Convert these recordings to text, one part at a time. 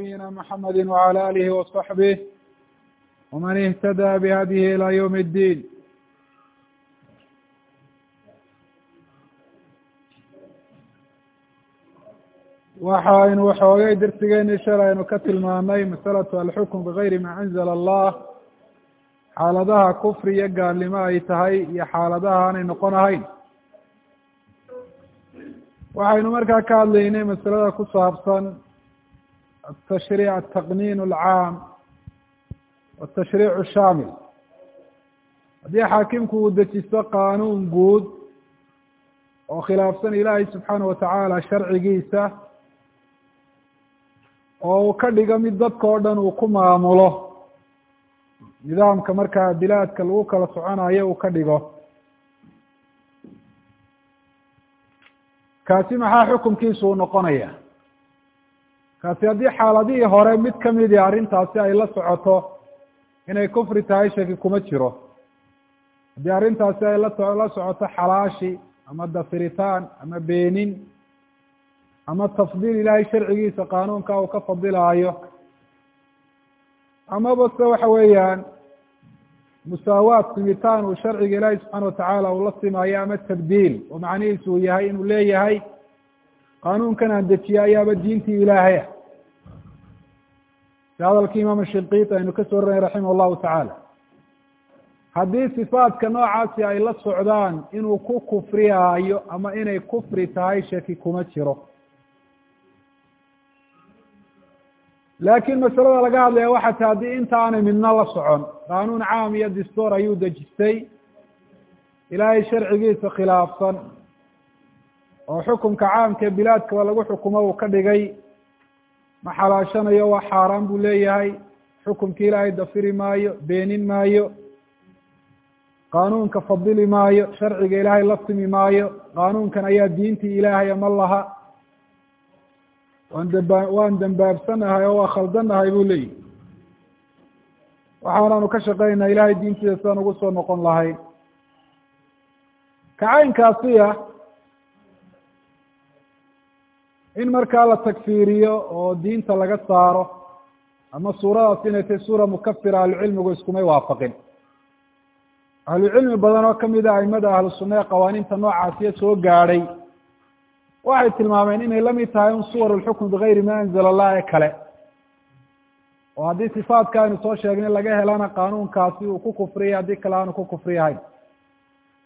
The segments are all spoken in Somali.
نبينا محمد وعلى آله وصحبه ومن اهتدى بهديه إلى يوم الدين waxaynu waxoogay darsigeeni shalaynu ka tilmaamay masalatu alxukm bigayri ma anzala allah xaaladaha kufri iyo gaalnimo ay tahay iyo xaaladaha aanay noqon ahayn waxaynu markaa ka hadlaynay masalada ku saabsan atashriic ataqniin alcaam watashriic shaamil haddii xaakimku uu dejisto qaanuun guud oo khilaafsan ilaahay subxaana watacaala sharcigiisa oo uu ka dhigo mid dadka o dhan uu ku maamulo nidaamka markaa bilaadka lagu kala soconayo uu ka dhigo kaasi maxaa xukunkiisu uu noqonaya kaasi haddii xaaladihii hore mid kamidi arrintaasi ay la socoto inay kufri tahay shaki kuma jiro. Haddii arrintaasi ay la la socoto xalaashi ama dafiritaan ama beenin ama tafdiil ilaahay sharcigiisa qaanuunka uu ka fadilaayo amaba se waxa weeyaan musaawaad simitaan uu sharciga ilaahay subxaana watacaala uu la simaayo ama tabdiil oo macnihiisu uu yahay inuu leeyahay qaanuunkan aan dejiye ayaaba diintii ilaahay ah si hadalkii imaam shinqiiti aynu ka soo raray raximah llahu tacaala haddii sifaadka noocaasi ay la socdaan inuu ku kufriyaayo ama inay kufri tahay shaki kuma jiro laakiin masalada laga hadlaya waxa ta haddii inta aanay midna la socon qaanuun caam iyo distoor ayuu dejistay ilaahay sharcigiisa khilaafsan oo xukunka caamka bilaadkaba lagu xukumo uu ka dhigay ma xalaashanayo waa xaaraan buu leeyahay. Xukumki ilaahay dafiri maayo beenin maayo qaanuunka fadili maayo sharciga ilaahay la simi maayo qaanuunkan ayaa diintii ilaahay ama laha. Waan damba waan dambaabsanahay oo waa khaldanahay buu leeyihi waxaanaanu ka shaqeynaa ilahay diintiisa sidaan ugu soo noqon lahayn kacaynkaasiya in markaa la takfiiriyo oo diinta laga saaro ama suuradaas inay tahay suura mukafira ahlucilmigu iskumay waafaqin. Ahlucilmi badan oo ka mid a aimada ahlu ee qawaaniinta noocaasiya soo gaadhay waxay tilmaameen inay la mid tahay un suwar lxukm bigayri ma anzala allah ee kale. Oo haddii sifaadka aynu soo sheegnay laga helana qaanuunkaasi uu ku kufriyay haddii kale aanu ku kufriyahayn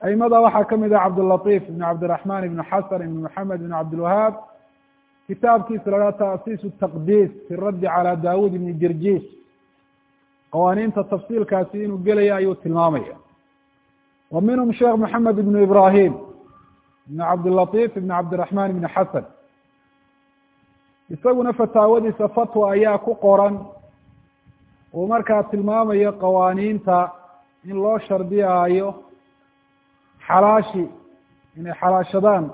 aimada waxaa ka mid ah cabdilatiif ibn cabdiraxman ibn xasan ibn maxamed ibn cabdilwahaab kitaabkiisa la haha taasiisu taqdiis fi raddi calى dawud ibn jirjis qawaaniinta tafsiilkaasi inuu gelaya ayuu tilmaamaya. Wa minhum sheekh maxamed ibn ibrahim ibn cabdilatiif ibn cabdiraxman ibn xasan. Isaguna fataawadiisa fatwa ayaa ku qoran uu markaa tilmaamayo qawaaniinta in loo shardiyaayo xalaashi inay xalaashadaan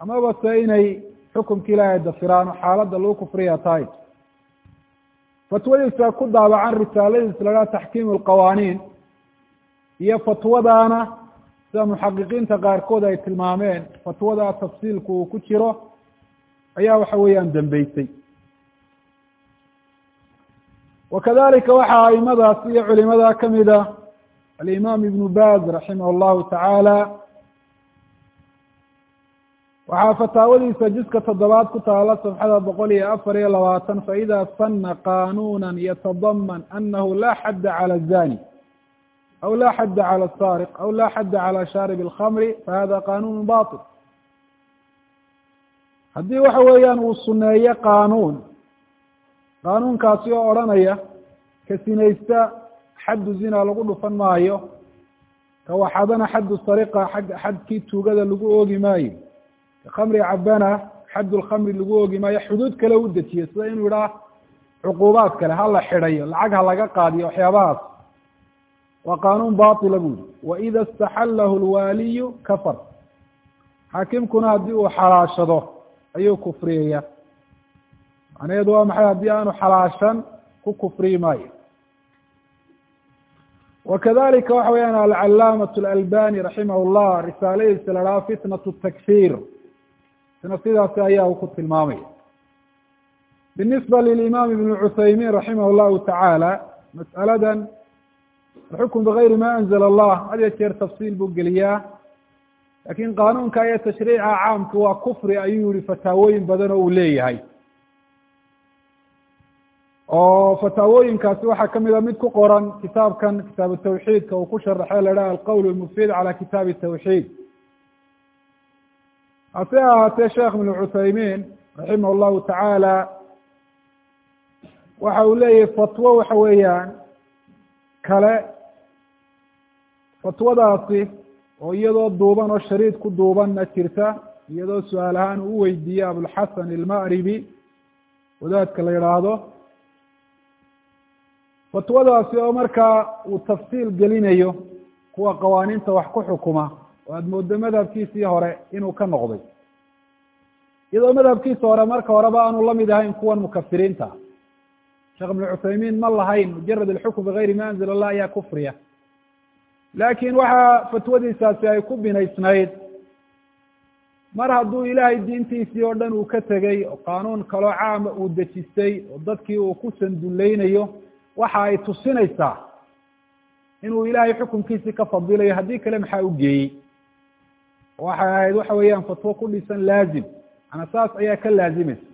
amaba se inay xukumka ilaahay dafiraan oo xaaladda lagu kufriya tahay fatwadiisa ku daabacan risaaladiisa lahaa taxkiim alqawaaniin iyo fatwadaana sida muxaqiqiinta qaarkood ay tilmaameen fatwada tafsiilku uu ku jiro ayaa waxa weeyaan dambeysay wakadalika waxaa aimadaas iyo culimada ka mid a alimaam ibnu baz raximah llahu tacaala waxaa fataawadiisa jiska toddobaad ku taala safxada boqol iyo afar iyo labaatan faida sana qanuuna yatadaman anahu la xadda calى zani aw la xadda calى الsariq aw la xadda calى shaarib اlkhamri fahada qanun baطil haddii waxa weeyaan uu suneeyo qaanuun qaanuunkaasi oo odranaya ka sinaysta xaddu zina lagu dhufan maayo ka waxadana xaddu sariqa xadkii tuugada lagu oogi maayo kamri cabana xad lkamri lagu oogi maayo xuduud kale u dejiyo sida inuu idhaah cuquubaad kale hala xidhayo lacag ha laga qaadiyo waxyaabahaas waa qaanuun batila buli waida istaxalahu lwaaliyu kafar xaakimkuna haddii uu xalaashado ayuu kufriyaya macnaheedu waa maxay haddii aanu xalaashan ku kufriyi maayo wakadalika waxa weyaan alcalaamaة اlalbani raximah llah risaaladiisa la dhaha fitnaة takfir isna sidaasi ayaa uu ku tilmaamaya binisba lilimaam ibn cuthaymin raximah llahu tacaala mas'aladan alxukm bigayri ma anzla allah had ya jeer tafsiil buu geliyaa. Lakin qaanuunka iyo tashriica caamka waa kufri ayuu yihi fataawooyin badan oo uu leeyahay. Oo fataawooyinkaasi waxaa ka mid a mid ku qoran kitaabkan kitaabu tawxiidka uu ku sharaxay la haha alqowl lmufiid cala kitaabi tawxiid hase ahaatee sheekh ibn cuthaymin raximah llahu tacaala waxa uu leeyahay fatwo waxa weeyaan kale fatwadaasi oo iyadoo duuban oo shariid ku duubanna jirta iyadoo su'aal ahaan uu weydiiyey abulxasan ilma'ribi wadaadka la yidhaahdo fatwadaasi oo markaa uu tafsiil gelinayo kuwa qawaaniinta wax ku xukuma oo aada mooddo madhabkiisii hore inuu ka noqday. Iyadoo madhabkiisa hore marka horeba aanu la mid ahayn kuwan mukafiriinta sheekh ibnu cuthaymiin ma lahayn mujarad alxukm bigayri ma anzila allah ayaa kufriya. Laakiin waxaa fatwadiisaasi ay ku binaysnayd mar hadduu ilaahay diintiisii oo dhan uu ka tegey oo qaanuun kaloo caama uu dejistay oo dadkii uu ku sanduleynayo waxa ay tusinaysaa inuu ilaahay xukunkiisii ka fadilayo haddii kale maxaa u geeyey waxay ahayd waxa weeyaan fatwo ku dhisan laazim. Maana saas ayaa ka laazimaysa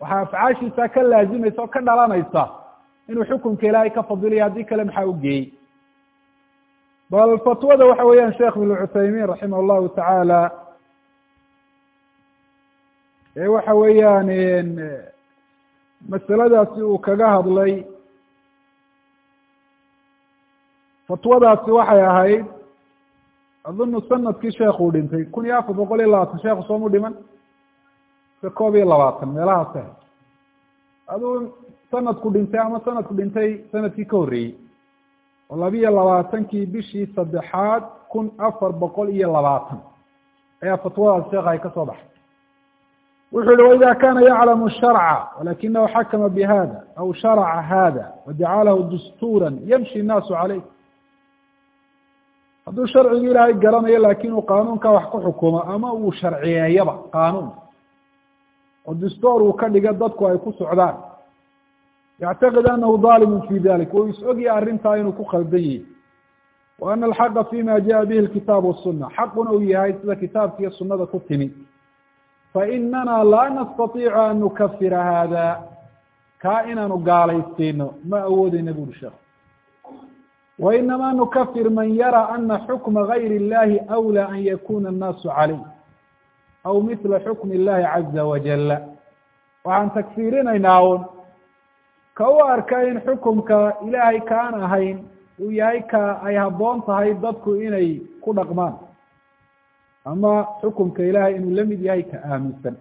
waxaa afcaashiisa ka laazimaysa oo ka dhalanaysa inuu xukunka ilaahay ka fadilayo haddii kale maxaa u geeyey? Bal fatwada waxa weeyaan sheekh ibn cuthaymin raximah llahu tacaala ee waxa weeyaan masaladaasi uu kaga hadlay fatwadaasi waxay ahayd adunu sannadkii sheekuu dhintay kun iyo afar boqol iyo labaatan sheekhu soomu dhiman se koob iyo labaatan meelahaas ah aduu sanadku dhintay ama sanadku dhintay sannadkii ka horreeyey oo labiyo labaatankii bishii saddexaad kun afar boqol iyo labaatan ayaa fatwadaas sheekha ay ka soo baxay wuxuu yihi waida kana yaclamu sharca walakinahu xakama bihada aw sharaca hada wajacalahu dastuura yamshi الnaasu caleyh hadduu sharcigi ilaahay garanayo laakin uu qaanuunka wax ku xukumo ama uu sharciyeeyaba qaanuun. Oo dastoor uu ka dhiga dadku ay ku socdaan. Yactaqid anahu dalimu fi dalik wuu is ogya arrintaa inuu ku khaldan yihi wa ana alxaqa fima jaءa bihi lkitaab wasuna xaquna uu yahay sida kitaabka iyo sunada ku timi. Fainana laa nastaiicu an nukafira hada kaa inaanu gaalaysiino ma awoodeyna buri sheekh wainama nukafir man yara ana xukma gayr اllahi أwlى an yakuna الnaasu calayh aw mila xukm اllahi caza wajala waxaan tagfiirinaynaa un ka u arka in xukumka ilaahay kaan ahayn uu yahay ka ay habboon tahay dadku inay ku dhaqmaan ama xukumka ilaahay inuu la mid yahay ka aaminsan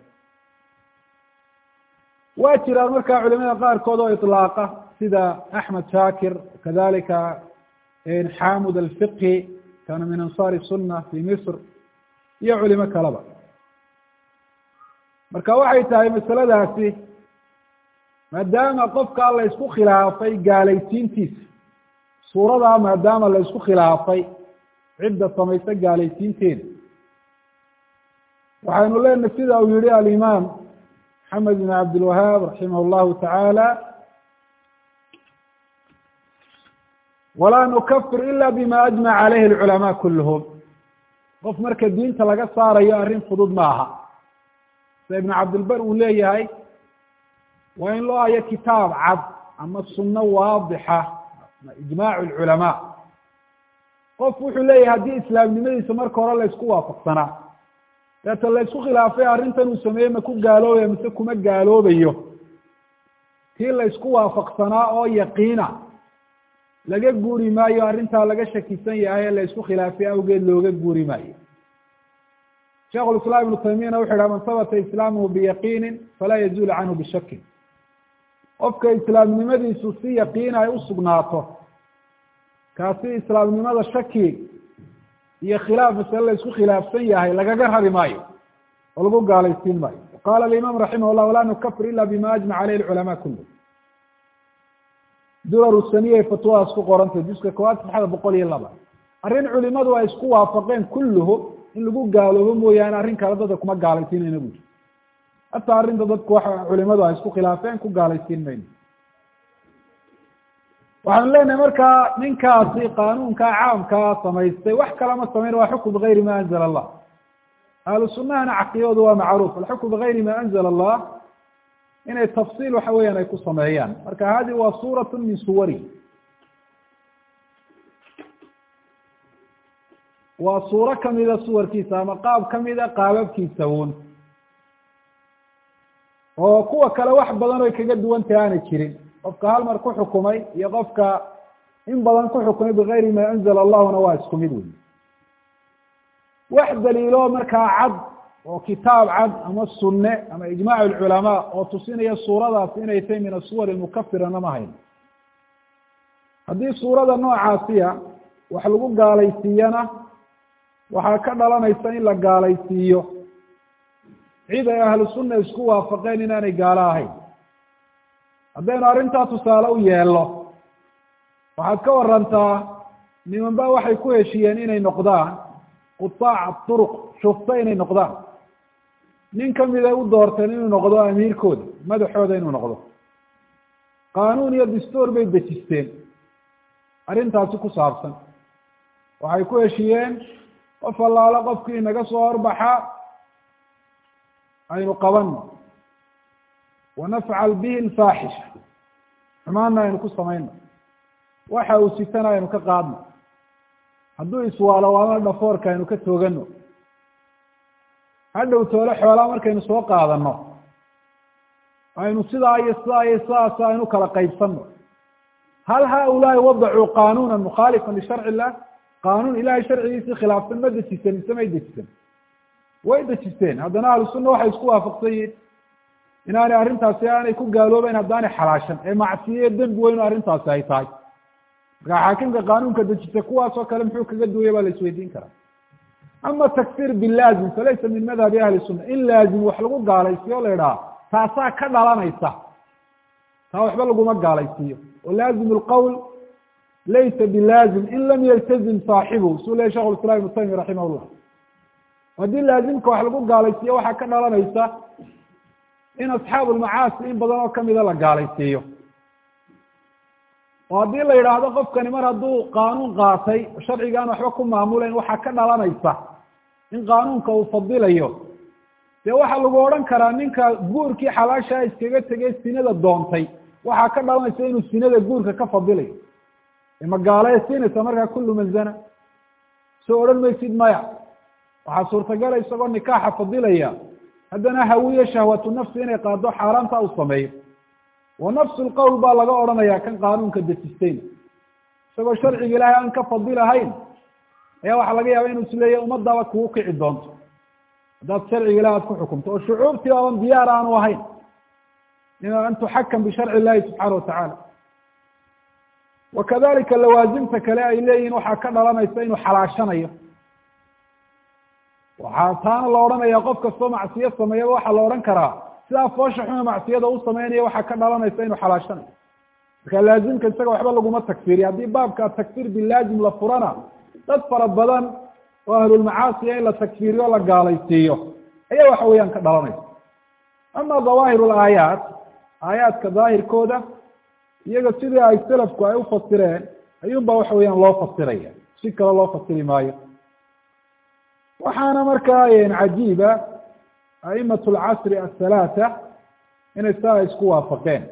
waa jiraan markaa culimada qaarkood oo iطlaaqa sida axmed shaakir kadalika xamud alfiqhi kana min ansaari sunna fi misr iyo culimo kaleba marka waxay tahay masaladaasi maadaama qofkaa la isku khilaafay gaalaysiintiisa suuradaa maadaama la isku khilaafay cidda samaysa gaalaysiinteeda waxaynu leenahay sida uu yihi alimaam maxamed bin cabdilwahaab raximah llahu tacaala walaa nukafir ila bima ajmaca caleyhi alculamaa kulluhum. Qof marka diinta laga saarayo arrin fudud ma aha sida ibnu cabdilbar uu leeyahay waa in loo hayo kitaab cad ama sunno waadixa ijmaacu lculamaa qof wuxuu leeyahay haddii islaamnimadiisa marka hore la isku waafaqsanaa deeta la isku khilaafay arrintan uu sameeyey ma ku gaaloobaya mise kuma gaaloobayo? Tii la isku waafaqsanaa oo yaqiina laga guuri maayo arrintaa laga shakisan yahay ee la khilaafay awgeed looga guuri maayo. Sheikhulislaam ibnu taymiyana wuxu yidhaha man sabata islaamuhu biyaqiinin falaa yazuulu canhu bishakin. Qofka islaamnimadiisu si yaqiina ay usugnaato kaasi islaamnimada shaki iyo khilaaf masale la isku khilaafsan yahay lagaga rari maayo oo lagu gaalaysiin maayo. Qala alimaam raximah llah laa nukafir ila bima ajmac caleyh lculamaa kullu durar saniya fatwadaas ku qorantay juska koowaad saxada boqol iyo laba. Arrin culimadu ay isku waafaqeen kulluhu in lagu gaaloobo mooyaane arrin kale dadka kuma gaalaysiinayna bui hataa arrinta dadku waxa culimadu ay isku khilaafeen ku gaalaysiin mayno waxaanu leenahay markaa ninkaasi qaanuunkaa caamkaa samaystay wax kalama samayn waa xukm bigayri ma anzala allah. Ahlu sunahana waa macruuf. Alxukm bigayri ma anzala allah inay tafsiil waxa weeyaan ay ku sameeyaan. Marka hadi waa suurat min suwari. Waa suuro kamida suwarkiisa ama qaab kamida qaababkiisa un oo kuwa kale wax badan oy kaga duwantahay aanay jirin. Qofka hal mar ku xukumay iyo qofka in badan ku xukumay bigayri ma anzala allahuna waa isku mid wey wax daliilo markaa cad oo kitaab cad ama sunne ama ijmaac lculamaa oo tusinaya suuradaas inay tahay min asuwar mukafirana ma hayn. Haddii suurada noocaasiya wax lagu gaalaysiiyana waxaa ka dhalanaysa in la gaalaysiiyo. Cid ay ahlu sunna isku waafaqeen inaanay gaalo ahayn. Haddaynu arrintaa tusaale u yeelno waxaad ka warantaa niman ba waxay ku heshiyeen inay noqdaan qutaac turuq shufta inay noqdaan nin kamida u doorteen inuu noqdo amiirkooda madaxooda inuu noqdo. Qaanuun iyo dastuur bay dejisteen arrintaasi ku saabsan. Waxay ku heshiyeen qof allaalo qofkii naga soo horbaxa aynu qabano wanafcal bihi alfaaxisha xumaanna aynu ku samayno. Waxa uu sitana aynu ka qaadno. Hadduu iswaalo waana dhafoorka aynu ka toogano hadhow toole xoolaa markaynu soo qaadano aynu sidaa iyo sidaa iyo sidaas aynu kala qaybsano hal haulaai wadacuu qanuuna mukhaalifa lisharci illah? Qaanuun ilahay sharcigiisii khilaafsan ma dejisen mise may dejisan way dejisteen. Haddana ahlu sunna waxay isku waafaqsan yihiin inaanay arrintaasi aanay ku gaaloobeyn haddaanay xalaashan. Ee macsiye dembi weyn arrintaasi ay tahay. Markaa xaakimka qaanuunka dejisa kuwaasoo kale muxuu kaga duwaya baa la isweydiin karaa ama takfir bilaazim falaysa min madhabi ahli sunna in laazim wax lagu gaalaysiyo o la idhaha taasaa ka dhalanaysa. Taa waxba laguma gaalaysiiyo. O laazim lqowl laysa bilaazim in lam yaltazim saaxibu. Suu lehy shekh islam ibnu taymiya raximah llah haddii laazimka wax lagu gaalaysiiyo waxaa ka dhalanaysa in asxaabu lmacaasi in badan oo kamida la gaalaysiiyo. Oo haddii la yidhaahdo qofkani mar hadduu qaanuun qaatay sharciga aan waxba ku maamulayn waxaa ka dhalanaysa in qaanuunka uu fadilayo dee waxaa lagu odhan karaa ninka guurkii xalaashaa iskaga tegay sinada doontay. Waxaa ka dhalanaysa inuu sinada guurka ka fadilayo magaalaya siinaysa markaa kullu man zana. Soo odhan maysid maya. Waxaa suurtagala isagoo nikaaxa fadilaya haddana hawiye shahwatu nafsi inay qaado xaaraanta uu sameeyo. Wa nafsu lqowl baa laga odhanaya kan qaanuunka dejisteyn isagoo sharciga ilaahay aan ka fadilahayn ayaa waxaa laga yaaba inuu isleeyahy ummadaba kugu kici doonto. Haddaad sharciga ilahi aad ku xukumto oo shucuubtii baaban diyaar aanu ahayn an tuxakam bisharci illahi subxaana watacala wakadalika lawaazimta kale ay leeyihiin waxaa ka dhalanaysa inuu xalaashanayo. Waxaa taana la odhanaya qof kastoo macsiyo sameeyaba waxaa la odhan karaa. Sidaa foosha xuma macsiyada u sameynaya waxaa ka dhalanaysa inuu xalaashanayo. Marka laazimka isaga waxba laguma takfiriya haddii baabka takfir bilaazim la furana dad fara badan oo ahlulmacaasiya in la takfiriyo la gaalaysiiyo. Ayaa waxa weeyaan ka dhalanaysa ama dawaahir laayaat aayaadka daahirkooda iyaga sidii ay selafku ay ufasireen ayuun ba waxa weeyaan loo fasiraya. Si kale loo fasiri maayo. Waxaana markaa cajiiba a'imat lcasri athalaata inay saa isku waafaqeen.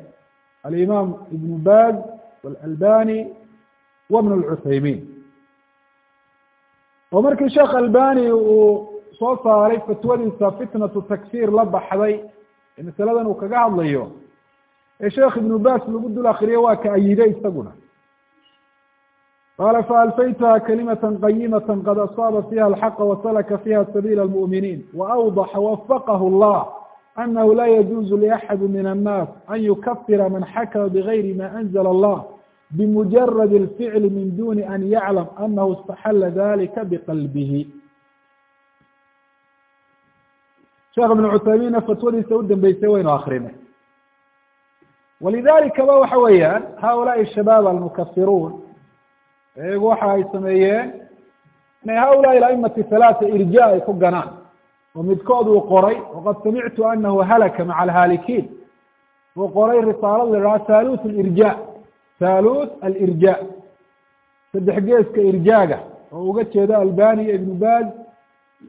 Alimaam ibn baz walalbani wa bn oo markii sheekh albani uu soo saaray fatwadiisa fitnatu takfir la baxday ee masaladan uu kaga hadlayo ee sheekh ibnu bas lagu dul akriyo waa ka ayiday isaguna. Qala faalfaytuha kalimata qayimata qad asaaba fiha alxaqa wasalaka fiha sabiila almu'miniin waawdaxa wafaqahu allah anahu la yajuuzu liaxadi min annas an yukafira man xakama bigayri ma anzla allah bimujarad alficli min duni an yaclam anahu istaxala dalika biqalbihi sheekh ibnu cuthaymiinna fatwadiisa u dambeysay waynu akrinay walidalika ba waxa weeyaan haulaai shabaab almukafiruun iyagu waxa ay sameeyeen inay haulaai aimati halaata irja ay ku ganaan oo midkood uu qoray waqad samictu anahu halaka maca alhaalikiin uu qoray risaalad la idhaha thaluth alirja thaluth alirja saddex geeska irjaaga oo uga jeedo albani iyo ibnu baaz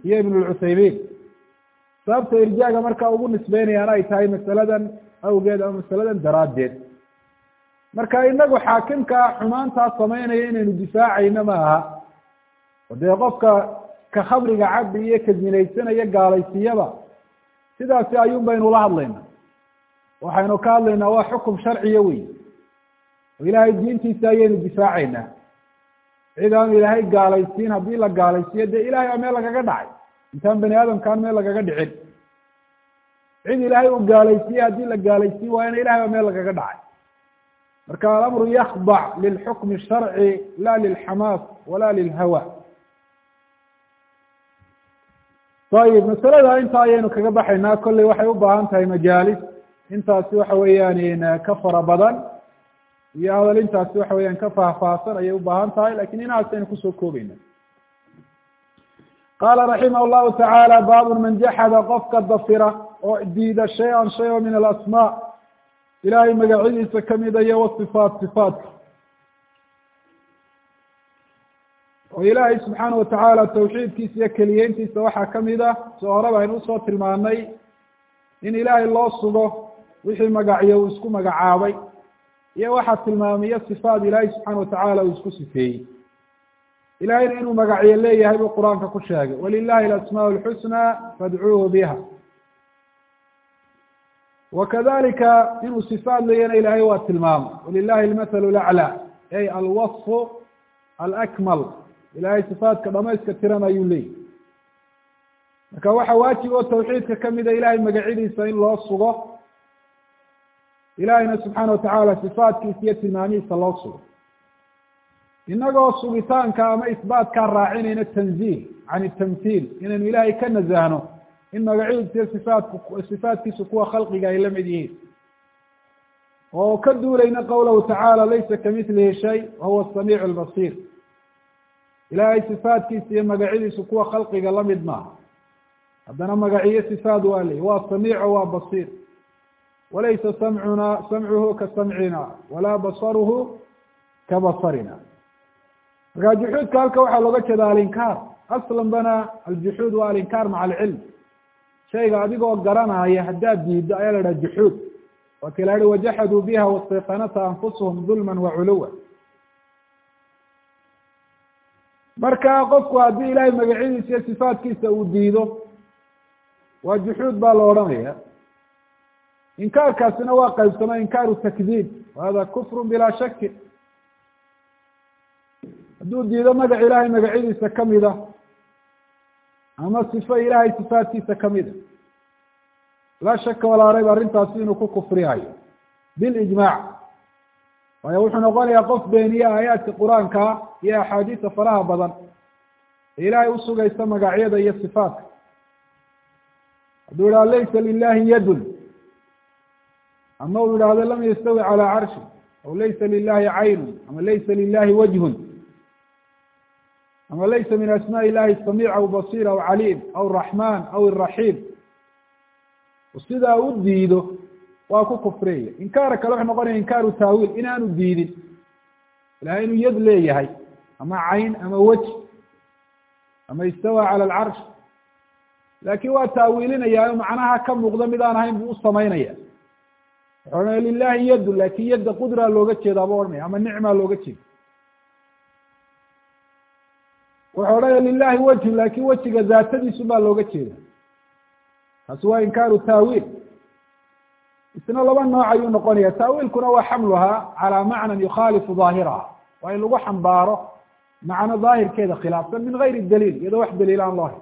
iyo ibn lcuthaymiin sababta irjaaga markaa ugu nisbeynayaan ay tahay masaladan awgeed ama masaladan daraaddeed marka inagu xaakimkaa xumaantaa samaynaya inaynu difaacayno ma aha o dee qofka ka khamriga cabdi iyo ka zinaysanaya gaalaysiiyaba sidaasi ayuun baynu la hadlaynaa waxaynu ka hadlaynaa waa xukum sharciya wey oo ilaahay diintiisa ayaynu difaacaynaa cid aan ilaahay gaalaysiin haddii la gaalaysiiyo dee ilahay aa meel lagaga dhacay. Intaan bani aadamkaan meel lagaga dhicin. Cid ilaahay uu gaalaysiiyey haddii la gaalaysiin waayana ilahay baa meel lagaga dhacay. Marka alamru yakdac lilxukmi sharci la lilxamaas wala lilhawa ayib masalada intaa ayaynu kaga baxaynaa kolley waxay u baahan tahay majaalis intaasi waxa weeyaan ka fara badan iyo hadal intaasi waxa weeyaan ka faahfaahsan ayay u baahan tahay laakiin inahaas aynu ku soo koobayna qaala raximah llahu tacaala baabun man jaxada qofka dafira oo diida shay-an shay o min alasmaa ilahay magacyadiisa kamida iyo wasifaat sifaatka oo ilaahay subxaana watacaala tawxiidkiisa iyo keliyeyntiisa waxaa ka mid ah soo horeba aynu u soo tilmaanay in ilaahay loo sugo wixii magacyo uu isku magacaabay iyo waxaa tilmaamiyo sifaat ilaahay subxaana watacaala uu isku sifeeyey. Ilahayna inuu magacyo leeyahay buu qur'aanka ku sheegay walilahi alasmaa lxusnaa fadcuuhu biha. Wakadalika inuu sifaat leeyahna ilahay waa tilmaamay walilahi almathalu laclى ay alwaصfu alakmal ilahay sifaatka dhamayska tiran ayuu leeyahy marka waxaa waajib oo tawxiidka kamida ilahay magacyadiisa in loo sugo ilahayna subxaana watacaala sifaatkiisa iyo tilmaamihiisa loo sugo inagoo sugitaanka ama isbaatkaa raacinayna tanziih can tamhiil inaynu ilaahay ka nasahno in magacyadiisa iyo sifaatku sifaatkiisu kuwa khalqiga ay la mid yihiin oo ka duulayna qowlahu tacaala laysa kamilihi shay wahuwa asamiic albasiir ilaahay sifaatkiisa iyo magacyadiisu kuwa khalqiga la mid maaha haddana magaciyo sifaat waa ley waa samiico waa basiir walaysa samcuna samcuhu ka samcina walaa basaruhu ka basarina markaa juxuudka halka waxaa looga jeeda alinkaar aslan bana aljuxuud waa alinkaar maca alcilm shayga adigoo garanaya haddaad diiddo ayaa la dhaha juxuud waa kila hi wajaxaduu biha wastayqanata anfusuhum dulman waculuwa marka qofku haddii ilahay magacyadiisa iyo sifaatkiisa uu diido waa juxuud baa la odhanaya inkaarkaasina waa qaybsamo inkaaru takdiib hada kufru bilaa shaki hadduu diido magac ilahay magacyadiisa kamida ama sifo ilahay sifaatkiisa kamida laa shaka walaa rayb arrintaasi inuu ku kufriyayo bilijmaac waayo wuxuu noqonayaa qof beeniye aayaadka qur'aanka iyo axaadiisa faraha badan. Ee ilaahay usugaysa magacyada iyo sifaatka. Hadduu idhaha laysa lilahi yadun ama uu yidhaahdo lam yastawi calaa carshi aw laysa lilahi caynun ama laysa lilahi wajhun ama laysa min asmaa illahi samiic aw basiir aw caliim aw raxmaan aw iraxiim sidaa u diido waa ku kufriyaya inkaara kale wuxuu noqonaya inkaaru taawiil inaanu diidin. Ilahay inuu yad leeyahay ama cayn ama weji ama istawa cala alcarsh laakin waa taawiilinaya macnaha ka muuqda mid aan ahayn buu u samaynaya wuxuu odhanaya lilahi yadun laakiin yadda qudraa looga jeedaa buu odhanaya ama nicmaa looga jeeda wuxuu odhanaya lilahi wejhun laakiin wejiga daatadiisu baa looga jeeda kaasi waa inkaaru taawiil isna laba nooc ayuu noqonaya taawiilkuna waa xamluhaa calaa macnan yukhaalifu daahiraha waa in lagu xambaaro macno daahirkeeda khilaafsan min gayri daliil iyadoo wax daliil aan loo hay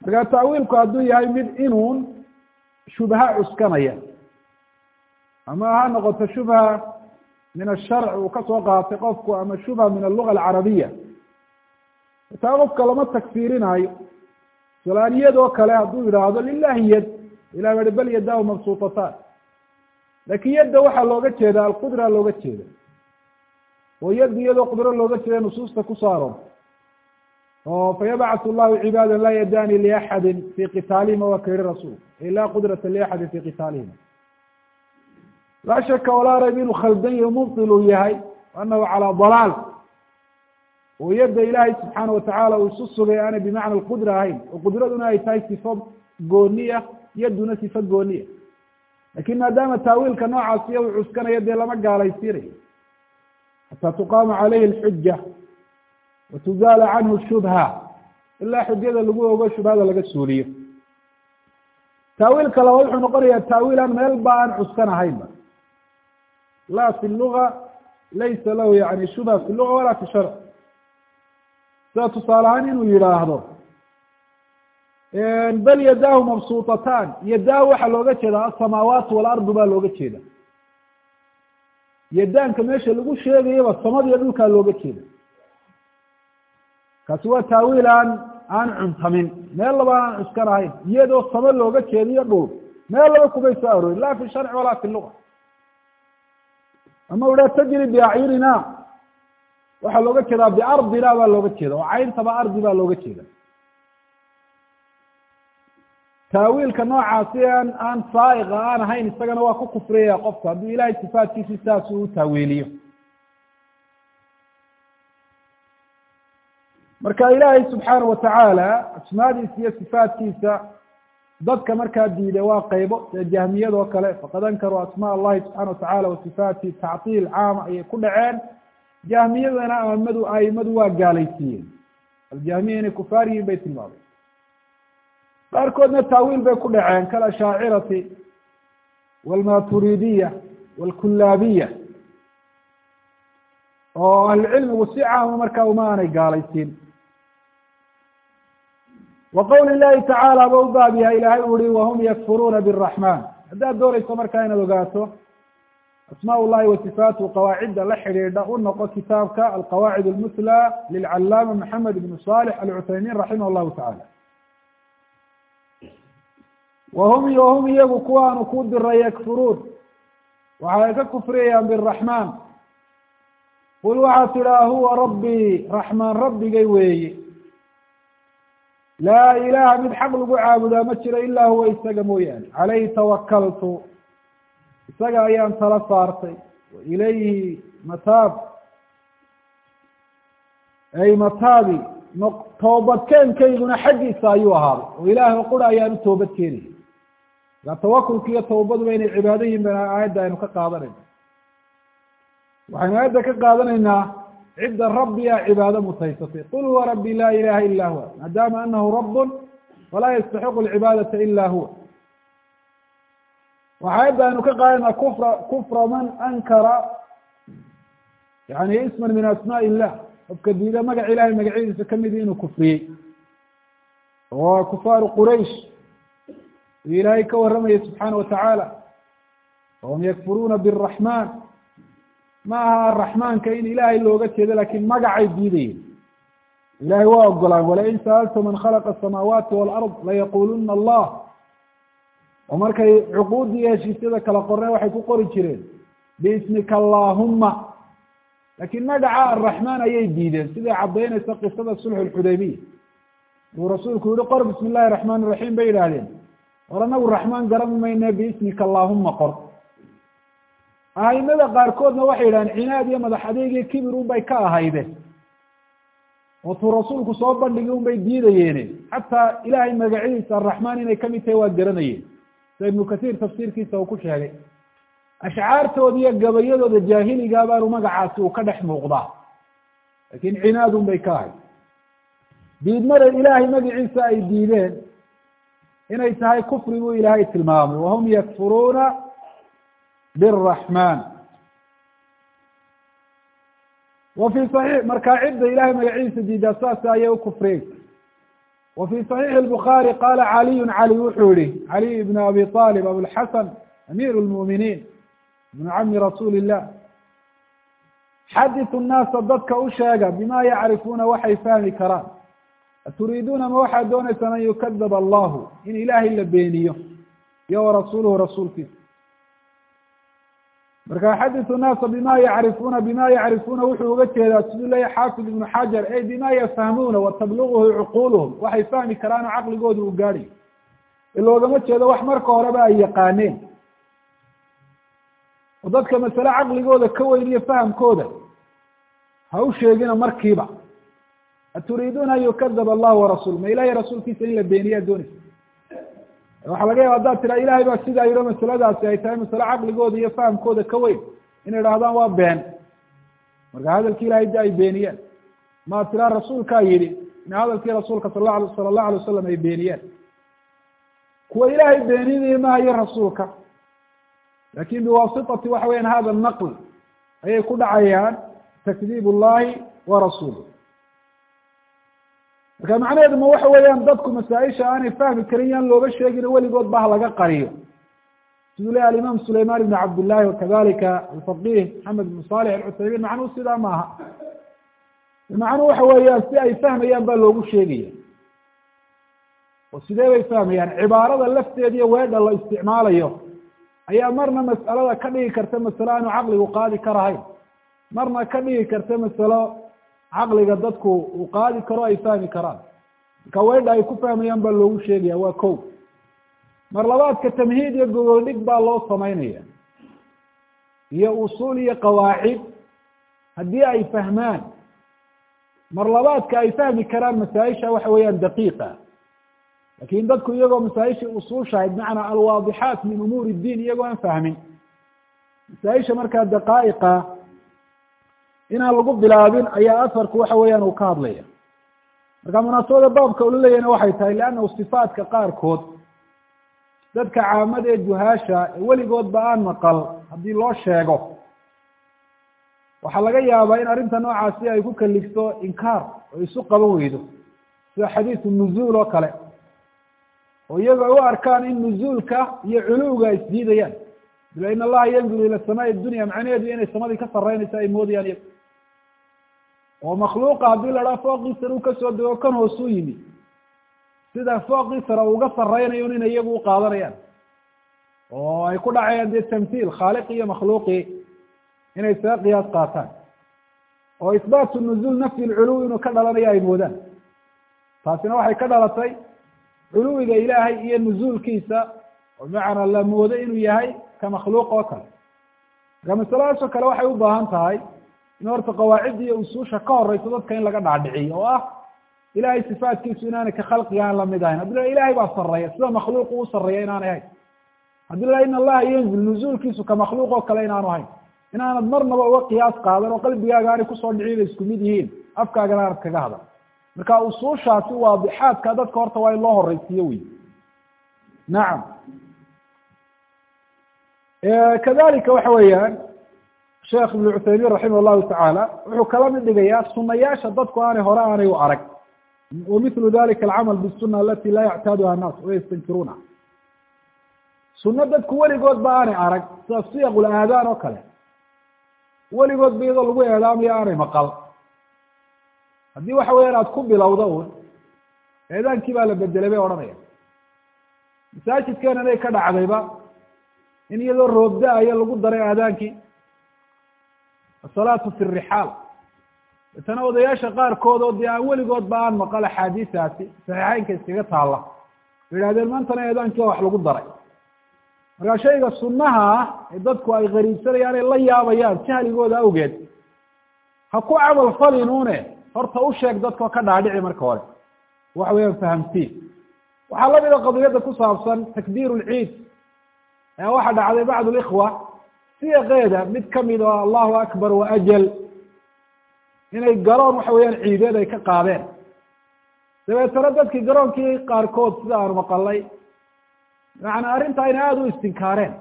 marka taawiilku hadduu yahay mid inuun shubha cuskanaya ama ha noqoto shubha min asharc uu ka soo qaatay qofku ama shubha min alluga alcarabiya taa qofka lama tagfiirinayo solaaniyad oo kale hadduu yidhaahdo lilahi yad ilah bari bal yadahu mabsuutatan laakiin yadda waxaa looga jeeda alqudra looga jeeda oo yad iyadoo qudro looga jeeda nusuusta ku soo aroortay oo fayabcaث llahu cibaada laa yadani liaxadi fi qitaalihim waa ka yihi rasul laa qudrata liaxadi fi qitaalihim laa shaka walaa rayb inuu khaldan yahi mubطil uu yahay anahu calى dalaal oo yadda ilaahay subxaana watacaala uu isu sugay aanay bimacna qudra ahayn oo qudraduna ay tahay sifo gooniya yadduna sifo gooniya lakin maadaama taawiilka noocaasiya uu cuskanayo dee lama gaalaysiinayo xataa tuqaama calayhi اlxuja watuzaala canhu shubha ilaa xujada lagu ogo shubhada laga suuliyo taawiilka labaad wuxuu noqonayaa taawiil aan meel ba aan cuskan ahaynba la fi luga laysa lahu yani shubha fi luga walaa fi sharc sida tusaale ahaan inuu yidhaahdo bal yadaahu mabsuutatan yadaahu waxaa looga jeeda asamaawaat walardu baa looga jeeda yadaanka meesha lagu sheegayaba samadiyo dhulkaa looga jeeda kaasi waa taawiil aan aan cuntamin. Meel laba aan cuskan ahayn iyadoo samo looga jeediyo dhul. Meel laba kumay soo aroorin la fi sharci walaa fi luga ama uha tajri biacyunina waxaa looga jeedaa biardina baa looga jeeda oo cayntaba ardi baa looga jeeda taawiilka noocaasi aan aan saaiqa aan ahayn isagana waa ku kufriyaya qofku hadduu ilahay sifaatkiisi saas uu taawiiliyo marka ilaahay subxaana watacaala asmaadiisa iyo sifaatkiisa dadka markaa diiday waa qeybo sida jahmiyadoo kale faqad ankaruu asmaa allahi subxana watacala wasifaati tactiil caama ayay ku dhaceen. Jahmiyadana amadu aimadu waa gaalaysiiyeen. Aljahmiya inay kufaar yihiin bay tilmaameen. Qaarkoodna taawiil bay ku dhaceen kalashaacirati walmaturidiya walkulaabiya oo ahlucilmigu si caama markaa uma aanay gaalaysiin wa qowli llahi tacaala ba u baab yahay ilaahay u uhi wahum yakfuruuna biraxman haddaad doonayso markaa inaad ogaato asmaa llahi wa sifaatu qawaacidda la xidhiidha u noqo kitaabka alqawaacid almutlى lilcalaama maxamed ibn salix alcuthaymin raximah llahu tacala wahum wahum iyagu kuwaanu ku diray yakfuruun waxay ka kufriyayaan biraxmaan qul waxaa tidhaa huwa rabbii raxmaan rabbigay weeye laa ilaha mid xaq lagu caabudaa ma jiro ilaa huwa isaga mooyaane. Calayhi tawakaltu isaga ayaan tala saartay. Wa ilayhi mataab. Ay mataabi toobadkeenkayguna xaggiisa ayuu ahaaday. Oo ilaahay qura ayaan u toobad keenaya yaa tawakulka iyo tawbaduba inay cibaado yihiin ba aayadda aynu ka qaadanayna waxaynu aayadda ka qaadanaynaa cidda rabbiga cibaado mutaysatay qul huwa rabbi laa ilaha ila huwa maadaama anahu rabbun falaa yastaxiqu alcibaadata ila huwa waxa aayadda aynu ka qaadanaa kufra kufra man ankara yani isman min asmaa illah qofka diida magaca ilahay magacyadiisa kamidi inuu kufriyey waa kufaaru quraish uu ilaahay ka warramaya subxaana watacaala wahum yakfuruuna biraxmaan ma aha araxmaanka in ilaahay looga jeedo laakiin magacay diidayeen ilahay waa ogolaan walain sa'alta man khalaqa asamaawaati walard layaquluna allah. Oo markay cuquuddii heshiisyada kala qorneen waxay ku qori jireen biismika allahuma laakiin magaca araxmaan ayay diideen siday caddaynaysa qisada sulxu lxudaybiya uu rasuulku yihi qor bismi illahi raxmaan iraxiim bay yidhaahdeen. War anagu raxmaan garan mayne biismika allahuma qor aimada qaarkoodna waxay yidhahdeen cinaad iyo madax adeeg iyo kibir un bay ka ahaydeen oo tuu rasuulku soo bandhigi un bay diidayeene. Xataa ilahay magacyadiisa araxmaan inay ka mid tahay waa garanayeen. Sida ibnu kasiir tafsiirkiisa uu ku sheegay ashcaartooda iyo gabayadooda jaahiligaa baanu magacaasi uu ka dhex muuqdaa. Lakin cinaadun bay ka ahayd. Diidmada ilaahay magaciisa ay diideen inay tahay kufri buu ilaahay tilmaamay. Wahum yakfuruuna biraxmaan wa fi saxiix markaa cidda ilahay magaciisa diidaa saas ayay ukufriyeysa wa fi صaxiixi الbukhaari qaala caliyu cali wuxuu yihi caliy ibn abi طalib abulxasan amiir اlmu'miniin ibnu cami rasuuli الlah xadiثu الnaasa dadka u sheega bima yacrifuuna waxay fahmi karaan aturiiduuna ma waxaad doonaysaan an yukadab allahu in ilaahay la beeniyo iyo warasuuluhu rasuulkiisa marka xadiثu naasa bima yacrifuuna bima yacrifuuna wuxuu uga jeedaa siduu leeyahy xaafid ibnu xajar ey bima yafhamuuna watabluguhu cuquuluhum. Waxay fahmi karaanoo caqligooda uu gaadhayo iloogama jeedo wax marka horeba ay yaqaaneen. Oo dadka masale caqligooda ka weyn iyo fahamkooda ha u sheegina markiiba. Aturiiduuna an yukadab allahu warasuul ma ilahay rasuulkiisa in la beeniyaa doonaysa waxaa laga yaaba haddaad tiraa ilahay baa sidaa yidho masaladaasi ay tahay masale caqligooda iyo fahamkooda ka weyn. Inay idhahdaan waa been. Marka hadalki ilahay de ay beeniyeen. Ma tiraa rasuulkaa yidhi in hadalkii rasuulka sal la sala allahu alay wasalam ay beeniyeen. Kuwa ilaahay beeninaya maayo rasuulka. Lakin biwasitati waxa weyan hada naql ayay ku dhacayaan takdiib ullahi wa rasuulih marka macnaheedu ma waxa weeyaan dadku masaaisha aanay fahmi karin yaan looga sheegin weligood ba ha laga qariyo. Siduu lehy alimaam sulayman ibn cabdillahi wakadalika alfaqih maxamed ibn salix alcuthaymin macnuhu sidaa maaha. Macnuhu waxa weeyaan si ay fahmayaan baa loogu sheegaya. Oo sidee bay fahmayaan? Cibaarada lafteeda iyo weedha la isticmaalayo ayaa marna mas'alada ka dhigi karta masalo aanu caqligu qaadi karahayn marna ka dhigi karta masalo caqliga dadku uu qaadi karo ay fahmi karaan. Marka weedha ay ku fahmayaan baa loogu sheegaya waa ko mar labaadka tamhiid iyo gogoldhig baa loo samaynaya iyo usuul iyo qawaacid haddii ay fahmaan. Mar labaadka ay fahmi karaan masaaisha waxa weeyaan daqiiqa. Lakin dadku iyagoo masaaishii usuushahay bimacnaa alwaadixaat min umuur اdiin iyagoo aan fahmin. Masaaisha markaa daqaa'iqa inaan lagu bilaabin ayaa afarku waxa weeyaan uu ka hadlaya. Marka munaasabada baabka ula leeyahna waxay tahay leannahu sifaatka qaarkood dadka caamada ee juhaasha ee weligoodba aan maqal haddii loo sheego waxaa laga yaabaa in arrinta noocaasi ay ku kaligto inkaar oo isu qaban weydo sida xadiisu nuzuul oo kale oo iyago ay u arkaan in nuzuulka iyo culuwga ay isdiidayaan ila in allaha yanzuru ila samaai dunya macnaheedu inay samadii ka saraynayso ay moodayaan iyago oo makhluuqa haddii la dhaha fooqiisana u ka soo dego kan hoosuu yimi. Sida fooqiisana uga saraynayo inay iyagu u qaadanayaan. Oo ay ku dhacayaan dee tamhiil khaaliqi iyo makhluuqi inay isaga qiyaas qaataan. Oo isbaatu nuzuul nafyi lculuw inuu ka dhalanayo ay moodaan. Taasina waxay ka dhalatay culuwiga ilaahay iyo nuzuulkiisa oo bimacnaa la moodo inuu yahay ka makhluuq oo kale. Marka masaladaasoo kale waxay u baahan tahay in horta qawaacidda iyo usuusha ka horeyso dadka in laga dhaadhiciyo oo ah ilahay sifaatkiisu inaanay ka khalqiga aan la mid ahayn. Haddii la ilahay baa sareeya sida makhluuq u sareeya inaanay ahayn. Haddii la in allaha yanzil nuzuulkiisu ka makhluuq oo kale inaanu ahayn. Inaanad marnaba uga qiyaas qaadan oo qalbigaaga aanay ku soo dhicin bay isku mid yihiin afkaagana aanad kaga hadal. Marka usuushaasi waadixaadka dadka horta waa in loo horeysiiyo wey nacam kadalika waxa weeyaan sheekh ibn cuthaymin raximah llahu tacaala wuxuu kala mid dhigayaa sunayaasha dadku aanay hore aanay u arag. Wamilu dalika alcamal bisuna alati laa yactaaduha annaas wayastankiruuna suno dadku weligood ba aanay arag sida siyaq laadaan oo kale. Weligood ba iyadoo lagu eedaamayo aanay maqal. Haddii waxa weeyaan aada ku bilowda un eedaankii baa la bedelay bay odhanaya masaajidkeena inay ka dhacdayba in iyadoo roobda-aya lagu daray aadaankii asalaatu fi rixaal. Itana odayaasha qaarkood oo dee aan weligood ba aan maqal axaadiisaasi saxiixeynka iskaga taalla. Yidhahdeen maantana eedaankii wax lagu daray. Markaa shayga sunaha ah ee dadku ay qariibsanayaan ay la yaabayaan jahligooda awgeed ha ku camal falinuune horta u sheeg dadkao ka dhaadhici marka hore. Waxa weeyaan fahamtiin. Waxaa lamida qadiyadda ku saabsan takbiir lciid ee waxaa dhacday bacd likhwa siyaqeeda mid ka mid oo allahu akbar waajal inay garoon waxa weeyaan ciideed ay ka qaadeen. Dabeetana dadkii garoonkii qaarkood sida aanu maqalay macanaa arrinta ayna aada u istinkaareen.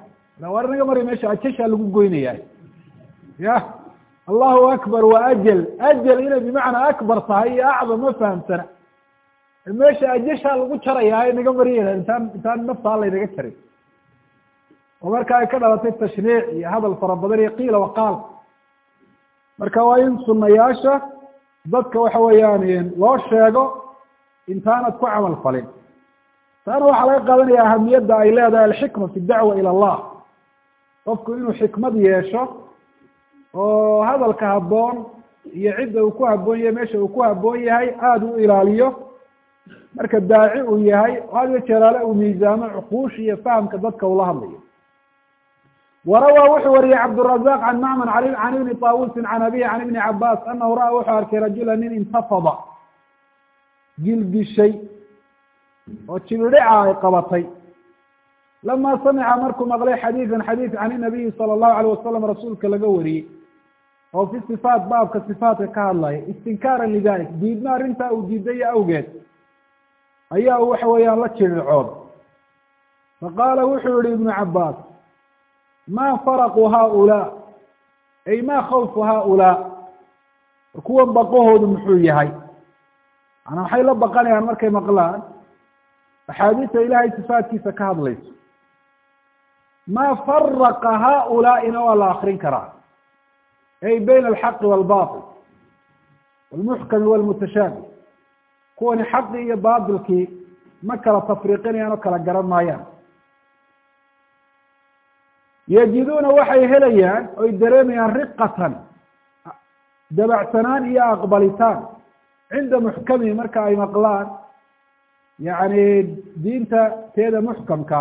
War inaga mari meesha ajashaa lagu goynayaa. Ya allahu akbar waajal ajal. Inay bimacnaa akbar tahay iyo acdam ma fahamsana. Meesha ajashaa lagu jarayaa inaga mariya intaan intaan naftaa laynaga jarin oo marka ay ka dhalatay tashriic iyo hadal fara badan iyo qiila waqaal marka waa in sunayaasha dadka waxa weeyaan loo sheego intaanad ku camal falin. Taana waxaa laga qaadanaya ahamiyadda ay leedahay alxikma fi dacwa ila allah. Qofku inuu xikmad yeesho oo hadalka habboon iyo cidda uu ku habboon yahay meesha uu ku habboon yahay aada u ilaaliyo. Marka daaci uu yahay hadiyo jeeraale uu miisaamo cuquush iyo fahamka dadka ula hadlayo warawaa wuxuu wariyey cabdالرaزاq can macmar can ibni طawusin can abihi can ibni cabaas anahu ra'a wuxuu arkay rajula nin intafada gilgishay oo jibidhica ay qabatay lama samica markuu maqlay xadiiثan xadiiث can inabiyi salى الlahu alيه wasalam rasuulka laga wariyey oo fi صifaat baabka صifaatka ka hadlaya istinkaara lidalik diidma arrintaa uu diidayo awgeed ayaa u waxa weeyaan la jidhicooda faqaala wuxuu yihi ibnu cabaas ma faraqu haulaa ay ma khawfu haulaa kuwan baqahoodu muxuu yahay maanaa maxay la baqanayaan markay maqlaan axaadiista ilaahay sifaatkiisa ka hadlayso ma faraqa haulaa'ina waa la akrin karaa ay bayna alxaqi waalbatil walmuxkami walmutashaabi kuwani xaqii iyo baatilkii ma kala tafriiqinayaan oo kala garan maayaan yajiduuna waxay helayaan oy dareemayaan riqatan dabacsanaan iyo aqbalitaan. Cinda muxkamihi marka ay maqlaan yacni diinta teeda muxkamka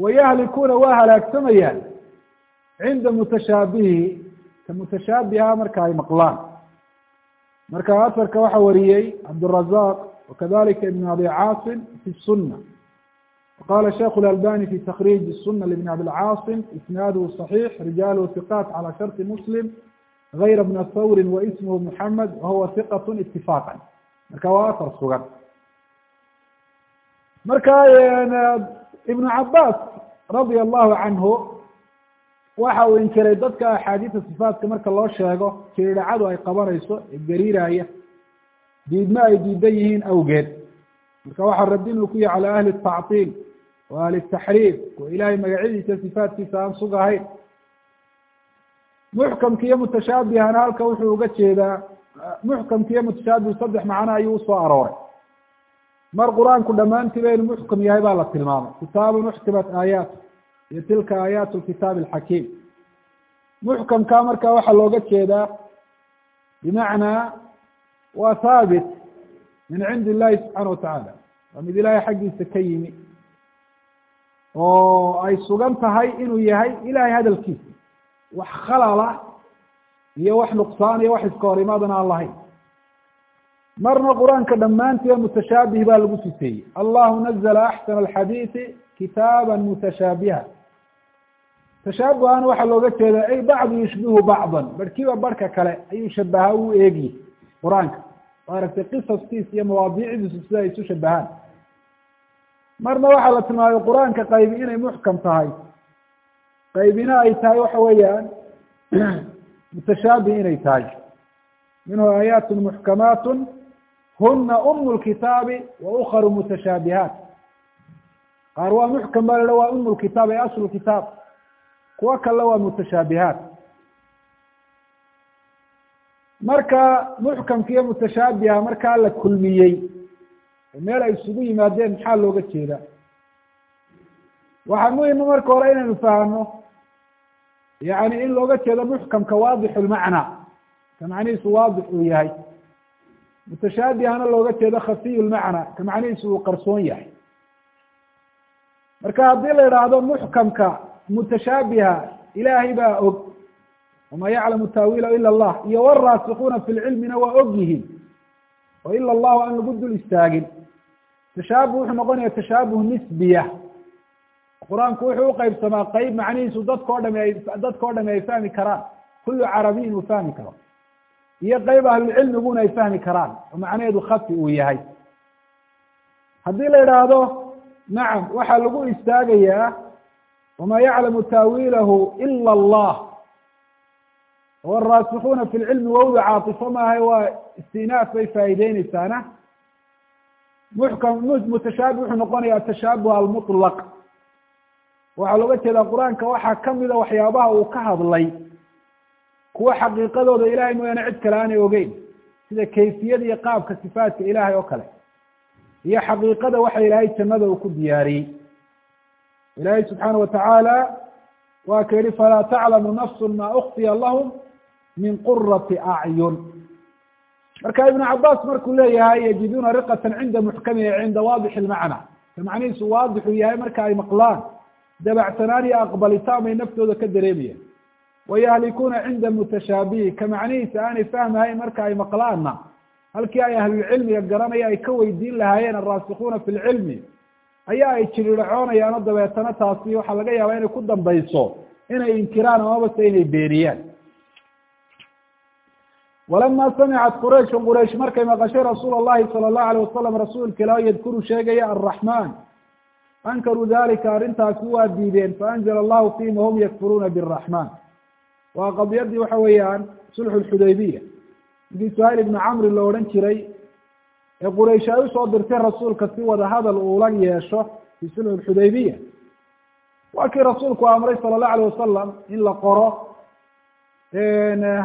wayahlikuuna waa halaagsamayaan cinda mutashaabihi ka mutashaabiha ah marka ay maqlaan. Marka asarka waxaa wariyey cabdurazaaq wakadalika ibn abi caasim fi sunna qala sheikh اlalbani fi takrij الsuna lbn abi lcaasim isnaaduhu صaxiix rijaaluhu hiqat calى sharطi muslim غayra bna thawri waismhu muxamed wahuwa hiqat itifaqa marka waa asar sugan marka ibnu cabaas radia allahu canhu waxa uu inkiray dadka axaadiisa sifaatka marka loo sheego jiridhacadu ay qabanayso ee gariiraya diidma ay diidan yihiin awgeed marka waxaa radin uu ku yahy cala ahli الtacطiil wa ahli الtaxriif kuwa ilaahay magacyadiisa sifaatkiisa aan sugahayn muxkamka iyo mutashaabihana halka wuxuu uga jeedaa muxkamka iyo mutashaabihu saddex macno ayuu u soo arooray. Mar qur'aanku dhammaantiiba inuu muxkam yahay baa la tilmaamay. Kitaabun uxkimat aayaat iyo tilka aayaat lkitaab alxakiim. Muxkamka marka waxaa looga jeedaa bimacnaa waa haabit min cindi illahi subxaana watacaala waa mid ilaahay xaggiisa ka yimi oo ay sugan tahay inuu yahay ilahay hadalkiisa. Wax khalala iyo wax nuqsaan iyo wax iska hor aan lahayn. Marna qur'aanka dhammaantiiba mutashaabih baa lagu sifeeyey allahu nazla axsana alxadiidi kitaaba mutashaabiha tashaabuhana waxaa looga jeedaa ay bacdu yushbihu bacdan. Barhkiiba barhka kale ayuu shabahaa u eegi qur'aanka. O aragtay qisaskiisa iyo mawaadiicdiisu sida ay isu shabahaan marna waxaa la tilmaamay qur'aanka qaybi inay muxkam tahay. Qaybina ay tahay waxa weeyaan mutashaabih inay tahay. Minhu aayaat muxkamaat huna um lkitaabi wa ukharu mutashaabihaat qaar waa muxkam ba la waa um lkitaab ay aslu kitaab. Kuwo kale waa mutashaabihaat marka muxkamka iyo mutashaabiha markaa la kulmiyey meel ay isugu yimaadeen maxaa looga jeedaa? Waxaa muhima marka hore inaynu fahno yani in looga jeedo muxkamka waadixu lmacna ka macnihiisu waadix uu yahay. Mutashaabihana looga jeedo khafiyu lmacna ka macnihiisu uu qarsoon yahay. Marka haddii la idhaahdo muxkamka mutashaabiha ilaahay baa og wama yaclamu taawiila ila allah iyo waraasikuuna fi lcilmina waa og yihiin oo ila allahu aan lagu dul istaagin tashaabuh wuxuu noqonaya tashaabuh nisbiya qur'aanku wuxuu uqeybsamaa qeyb macnihiisu dadka o dhami ay dadka o dhami ay fahmi karaan kullu carabiyin uu fahmi karo iyo qeyb ahlulcilmiguna ay fahmi karaan oo macnaheedu khafi uu yahay haddii la idhaahdo nacam waxaa lagu istaagayaa wama yaclamu taawiilahu ila allah waraasikuuna fi lcilmi wawda caatifo maaha waa istinaaf bay faa'iideyneysaana mutashaabih wuxuu noqonaya atashaabuh almutlaq. Waxaa looga jeedaa qur'aanka waxaa kamida waxyaabaha uu ka hadlay. Kuwa xaqiiqadooda ilahay mooyaane cid kale aanay ogeyn sida kayfiyada iyo qaabka sifaatka ilahay oo kale. Iyo xaqiiqada waxa ilaahay jannada uu ku diyaariyey ilaahay subxaana watacaala waa ka yihi falaa taclamu nafsu ma ukfiya lahum min qurati acyun marka ibnu cabaas markuu leeyahay yajiduuna riqatan cinda muxkamiha cinda waadix ilmacna ka macnihiisu waadixu yahay marka ay maqlaan. Dabacsanaan iyo aqbalitaan bay naftooda ka dareemayaan wayahlikuuna cinda mutashaabihi ka macnihiisa aanay fahmahayn marka ay maqlaanna. Halkii ay ahlulcilmiga garanaya ay ka weydiin lahaayeen araasikuuna fi lcilmi ayaa ay jirircoonayaan oo dabeetana taasi waxaa laga yaabaa inay ku dambayso inay inkiraan amabase inay beeniyaan walama samicat quraysh quraysh markay maqashay rasuul allahi sala allahu alayh wasalam rasuulka ilaah yadkuru sheegaya arraxmaan ankaruu dalika arrintaasi waa diideen faanzala allahu fihim wahum yakfuruuna biraxmaan waa qadiyadii waxa weeyaan sulxu lxudaybiya ninkii suhayl ibnu camri la odhan jiray ee quraysh ay u soo dirtay rasuulka si wada hadal uula yeesho fi sulxu lxudaybiya waa kii rasuulku amray sala allahu alayh wasalam in la qoro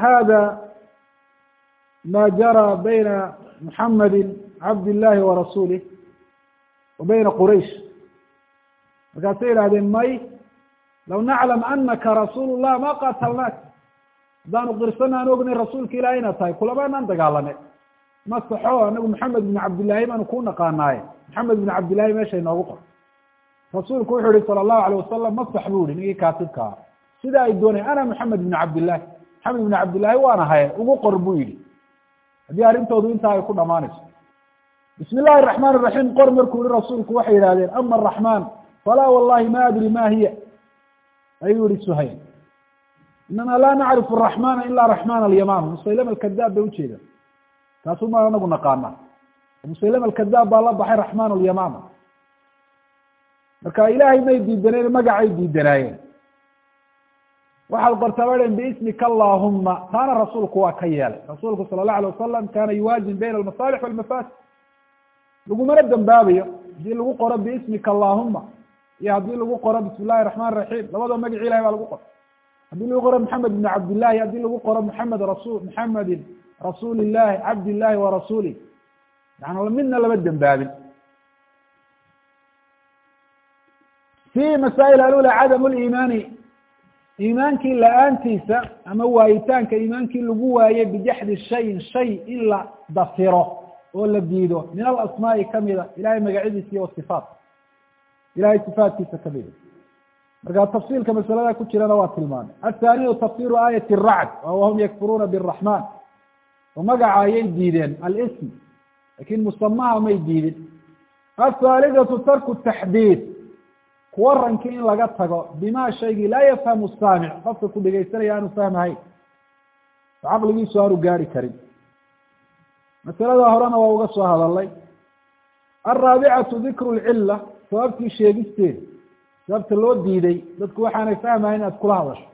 hada ma jara bayna muxamadi cabd illahi warasuulih wa bayna quraysh markaasay yidhahdeen may law naclam anaka rasuul ma qatalnaak haddaanu qirsana aan ognay rasuulka ilahi inaad tahay kulamaanaan dagaalane masaxo anagu maxamed bn cabdillahi baanu ku naqaanaaye maxamed bn cabdillahi meesha inoogu qor rasuulku wuxuu yihi sala allahu alayh wasalam masax bu ihi ninkii kaatibka ah sida ay doonaya ana maxamed bn cabdillahi maxamed bn cabdillahi waan ahaye ugu qor buu yihi haddii arrintoodu intaa ay ku dhamaanayso. Bismi illahi araxmaan iraxiim qor markuu yihi rasuulku waxay yidhahdeen ama araxmaan falaa wallahi ma adri ma hiya. Ayuu yihi suhayl inana laa nacrifu araxmana ila raxman alyaman musaylama alkadaab bay ujeeda taasu maa anagu naqaana musaylama alkadaab baa la baxay raxman alyamama marka ilaahay may diidaneen magacay diidanaayeen waxaad qortaa ba dhen biismika allahuma taana rasuulku waa ka yeelay. Rasuulku sala allahu alay wasalam kana yuwaazin bayna almasaalix walmafasid lagumana dembaabayo haddii lagu qoro biismika allahuma iyo haddii lagu qoro bismi illahi raxmaan raxiim labadoo magaci ilahay baa lagu qoro. Haddii lagu qoro maxamed bn cabdillahi haddii lagu qoro maxamed rasul maxamedin rasuuli illahi cabd illahi warasuulih yani midna lama dembaabin fi masaa'il alula cadamu liimaani iimaankii la'aantiisa ama waayitaanka iimaankii lagu waaye bijaxdi shayin shay in la dafiro oo la diido. Min alasmaa'i kamida ilahay magacyadiisa iyo wasifaat ilahay sifaatkiisa kamida marka tafsiilka masalada ku jirana waa tilmaamay athaniyu tafsiru aayat racd wahum yakfuruuna biraxman oo magaca ayay diideen alism. Lakin musamaha may diidin. Athaalidatu tarku taxdiid kuwarankii in laga tago bima shaygii laa yafhamu saamic qofka ku dhegaysanaya aanu fahmahayn oo caqligiisu aanu gaari karin. Masalada horena waa uga soo hadalay alraabicatu dikru lcila sababtii sheegisteeda sababta loo diiday dadku waxaanay fahmahayn inaad kula hadasho.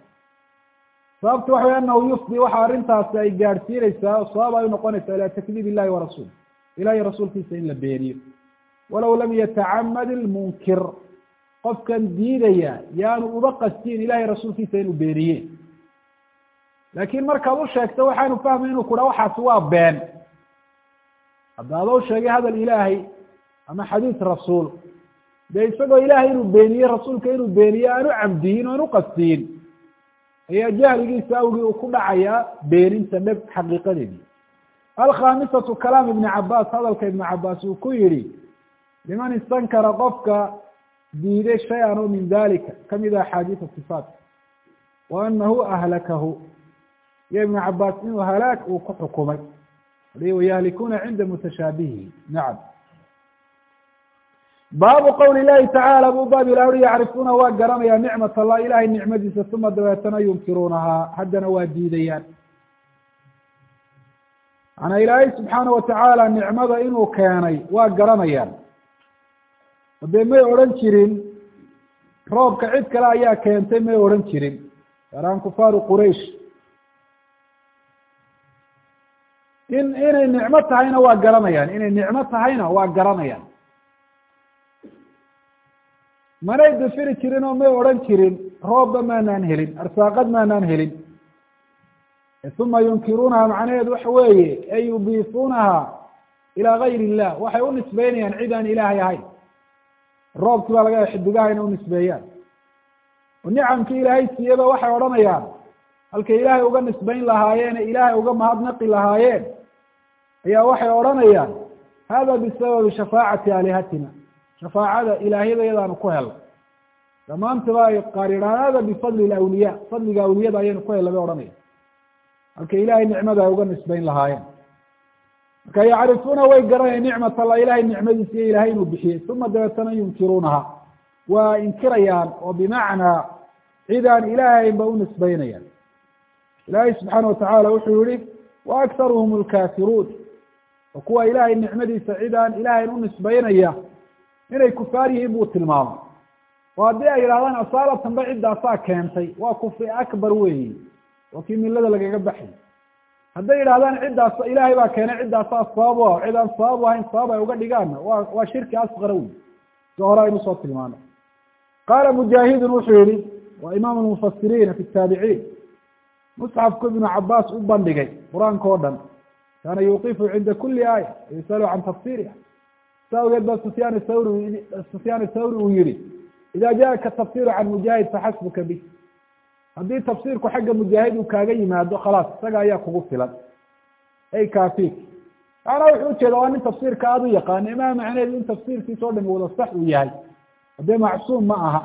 Sababta waxa way anahu yufdi waxa arrintaasi ay gaadhsiinaysaa oo sabab ay unoqonaysaa ilaa takdiib illahi warasuul ilahi rasuulkiisa in la beeniyo walow lam yatacamad ilmunkir qofkan diidaya yaanu uba qastiin ilahay rasuulkiisa inuu beeniye laakin markaad u sheegto waxaanu fahmay inuu kudha waxaasi waa been. Hadda adoo sheegay hadal ilaahay ama xadiis rasuul dee isagoo ilaahay inuu beeniye rasuulka inuu beeniye aan u camdiyin o an u qastiin ayaa jahligiisa awgii uu ku dhacayaa beeninta dheg xaqiiqadeedii alkhamisatu kalaam ibni cabaas hadalka ibnu cabaas uu ku yihi liman istankara qofka diiday shay-an min dalika ka mid a axaadiisa sifaat. Wa anahu ahlakahu. Iyo ibnu cabaas inuu halaag uu ku xukumay. Wayahlikuuna cinda mutashaabihihi nacam. Baabu qowli llahi tacaala buu baab ilah uri yacrifuuna waa garanaya nicmat allah ilahay nicmadiisa uma dabeetana yunkiruunahaa. Haddana waa diidayaan. Maanaa ilaahay subxaana watacaala nicmada inuu keenay waa garanayaan dee may odhan jirin roobka cid kale ayaa keentay may odhan jirin. Gaaraan kufaaru quraish in inay nicmo tahayna waa garanayaan. Inay nicmo tahayna waa garanayaan. Manay dafiri jirin oo may odhan jirin roobba maanaan helin arsaaqad maanaan helin. Uma yunkiruunaha macnaheedu waxa weeye ay yudiifuunaha ilaa gayr illah. Waxay u nisbeynayaan cid aan ilaahay ahayn roobkii baa laga xidigaha inay unisbeeyaan oo nicamkii ilaahay siiyeba waxay odhanayaan halkay ilaahay uga nisbayn lahaayeen ee ilaahay uga mahadnaqi lahaayeen ayaa waxay odhanayaan hada bisababi shafaacati aalihatina. Shafaacada ilaahyada yadaanu ku helnay dhammaantaba ay qaar yidhahaan hada bifadli lawliya fadliga awliyada ayaynu ku helnay bay odhanaya halkay ilaahay nicmada ay uga nisbayn lahaayeen marka yacrifuuna way garanayaan nicmat allah ilahay nicmadiisa iyo ilahay inuu bixiyey uma dabeetana yunkiruunaha. Waa inkirayaan oo bimacnaa cidaan ilaahaynba u nisbaynayaan. Ilaahay subxaana watacaala wuxuu yihi wa akharuhum lkaafiruun oo kuwa ilaahay nicmadiisa cidaan ilaahayn u nisbaynaya inay kufaar yihiin buu tilmaamay oo haddii ay yidhahdaan asaalatanba ciddaasaa keentay. Waa kufri akbar weyi oo kii millada lagaga baxay hadday yidhahdaan ciddaas ilaahay baa keenay ciddaasaa sabab u ah. Cid aan sabab u ahayn sabab ay uga dhigaanna waa waa shirki asqara wey si hore aynu soo tilmaanay qaala mujaahidun wuxuu yihi waa imaam lmufasiriina fi taabiciin. Musxafku ibnu cabaas u bandhigay qur'aanka o dhan. Kaana yuqifu cinda kuli aaya yasalu can tafsiriha sa awgeed ba sufyaan thawri sufyaan thawri uu yihi ida jaaka tafsiru can mujaahid faxasbuka bih haddii tafsiirku xagga mujaahid uu kaaga yimaado khalaas isaga ayaa kugu filan. Ay kaafik macnaa wuxuu ujeeda waa nin tafsiirka aada u yaqaana imaa macneheedu in tafsiirkiisa o dhami wada sax uu yahay. Haddee macsuum ma aha.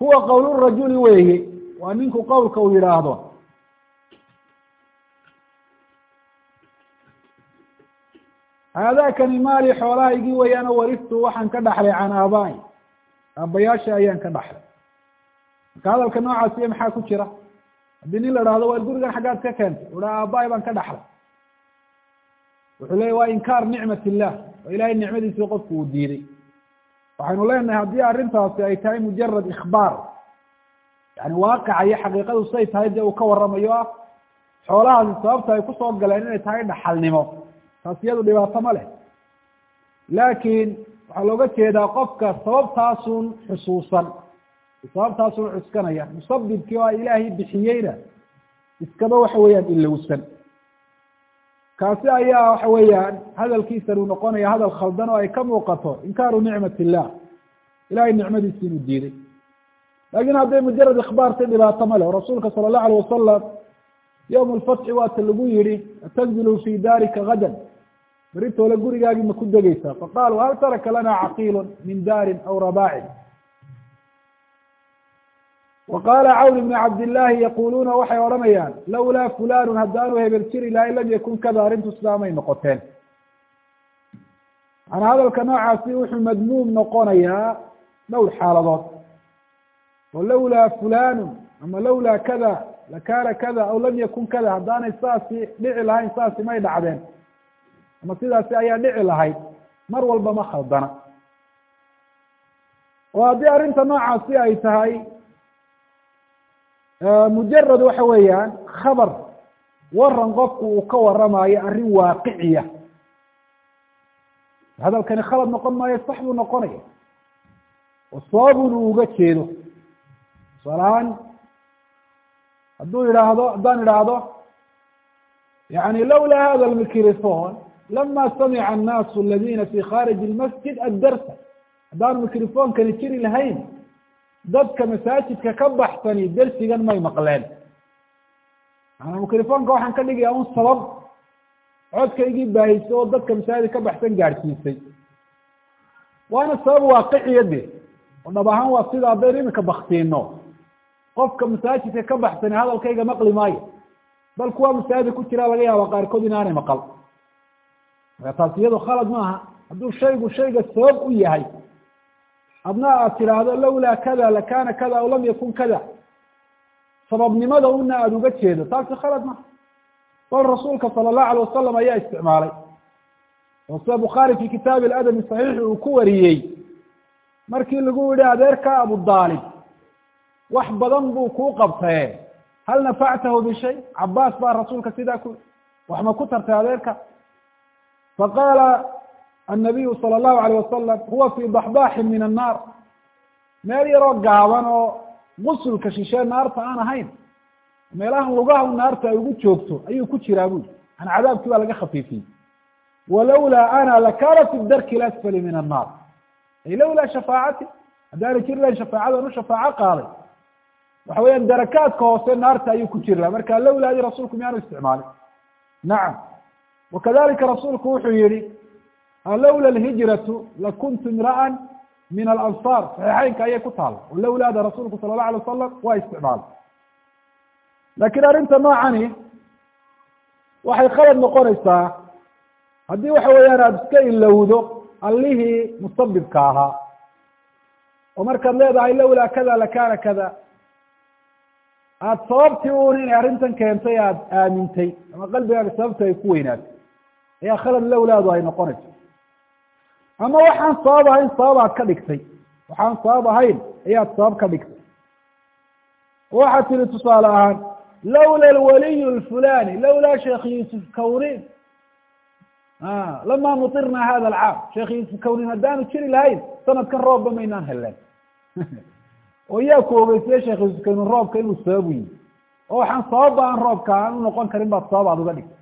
Huwa qowlurajuli weeye waa ninku qowlka uu yidhaahdo. Haadaakani maali xoolahaygii weeyaano waristu waxaan ka dhaxlay can aabaai aabayaasha ayaan ka dhaxlay marka hadalka noocaasiyo maxaa ku jira? Haddii nin la dhahdo waar gurigan xaggaad ka keentay. Uha aabaai baan ka dhaxlay. Wuxuu leya waa inkaar nicmat illah oo ilahay nicmadiisii qofku uu diiday. Waxaynu leenahay haddii arrintaasi ay tahay mujarad ikhbaar yani waaqica iyo xaqiiqadu say tahay dee uu ka warramayo ah xoolahaasi sababta ay ku soo galeen inay tahay dhaxalnimo. Taas iyadu dhibaato ma leh. Laakiin waxaa looga jeedaa qofka sababtaasun xusuusan sababtaasun cuskanaya musabibkii oo ilaahay bixiyeyna. Iskaba waxa weeyaan ilowsan kaasi ayaa waxa weeyaan hadalkiisan uu noqonaya hadal khaldan oo ay ka muuqato. Inkaaru nicmat illah ilahay nicmadiisi inuu diiday. Laakin hadday mujarad ikhbaarta dhibaato ma leh rasuulka sala allahu alayh wasalam yowm lfatxi waata lagu yihi atanzilu fi daarika gadan beritoole gurigaagii ma ku degeysaa faqaaluu hal taraka lana caqiilu min daarin aw rabaacin wa qaala cawn ibni cabdillaahi yaquluuna waxay odhanayaan lawlaa fulanu haddaanu hebel jiri lahay lam yakun kada arrintu sidaamay noqoteen maanaa hadalka noocaasi wuxuu madmuum noqonayaa dhowr xaaladood oo lawlaa fulanu ama lawlaa kada lakana kada aw lam yakun kada haddaanay saasi dhici lahayn saasi may dhacdeen ama sidaasi ayaa dhici lahayd mar walba ma khaldana oo haddii arrinta noocaasi ay tahay mujarad waxa weeyaan khabar. Waran qofku uu ka waramayo arrin waaqiciya hadalkani khalad noqon maayo sax buu noqonaya oo sababun uu uga jeedo. Tusaalahaan hadduu yidhaahdo haddaan idhaahdo yani lawlaa hada lmicrophone lama samica annaasu aladina fi khariji lmasjid addarsa. Haddaanu microphonekani jiri lahayn dadka masaajidka ka baxsani dersigan may maqleen. Maanaa microfonka waxaan ka dhigaya un sabab. Codkaygii baahisa oo dadka masaajidka ka baxsan gaadhsiisay waana sabab waaqiciya de oo dhab ahaan waa sida haddaynu imika baktiino qofka masaajidka ka baxsani hadalkayga maqli maayo. Bal kuwa masaajida ku jiraa laga yaaba qaarkood inaanay maqal. Taas iyado khalad maaha. Hadduu shaygu shayga sabab u yahay adna aad tidhaahdo lawlaa kada lakana kada aw lam yakun kada sababnimada una aada uga jeedo taasi khalad maha bal rasuulka sala allahu alay wasalam ayaa isticmaalay. Oo sida bukhaari fi kitaabi aladabi saxiixi uu ku wariyey markii lagu yihi adeerka abudaalib wax badan buu kuu qabtaye hal nafactahu bishay? Cabaas baa rasuulka sidaa ku wax ma ku tartay adeerka? Faqaala annabiyu sala allahu alayh wasalam huwa fii baxbaaxin min annaar meel yaroo gaaban oo gusulka shishee naarta aan ahayn meelahan lugaha naarta ay ugu joogto ayuu ku jiraa bui an cadaabkii baa laga khafiifiyey walawlaa ana lakana fi darki lasfali min annaar ay lawlaa shafaacati haddaana jiri lahayn shafaacadan u shafaaco qaaday waxa weeyaan darakaadka hoose naarta ayuu ku jiri laha marka lowlaadi rasuulku miyaanu isticmaalin nacam wakadalika rasuulku wuxuu yihi lowla alhijratu lakuntu imra'an min alansaar saxiixeynka ayay ku taala oo lowlaada rasuulku sala allahu alay wasalam waa isticmaalay laakiin arrinta noocani waxay khalad noqonaysaa haddii waxa weeyaan aada iska ilowdo allihii musabibka ahaa oo markaad leedahay lowlaa kada lakana kada aada sababtii un inay arrintan keentay aada aamintay ama qalbigaaga sababta ay ku weynaatay ayaa khalad lowlaadu ay noqonayso ama waxaan sabab ahayn sabab aad ka dhigtay. Waxaan sabab ahayn ayaad sabab ka dhigtay. Waxaad tihi tusaale ahaan lawla alwaliy lfulani lawlaa sheekh yuusuf kawnin lama mutirna hada alcaam. Sheekh yuusuf kawnin haddaanu jiri lahayn sanadkan roobba maynaan heleen oo yaa ku ogeysaya sheekh yuusuf kawnin roobka inuu sababu yihi oo waxaan sababba aan roobka aan u noqon karin baad sabab aad uga dhigtay.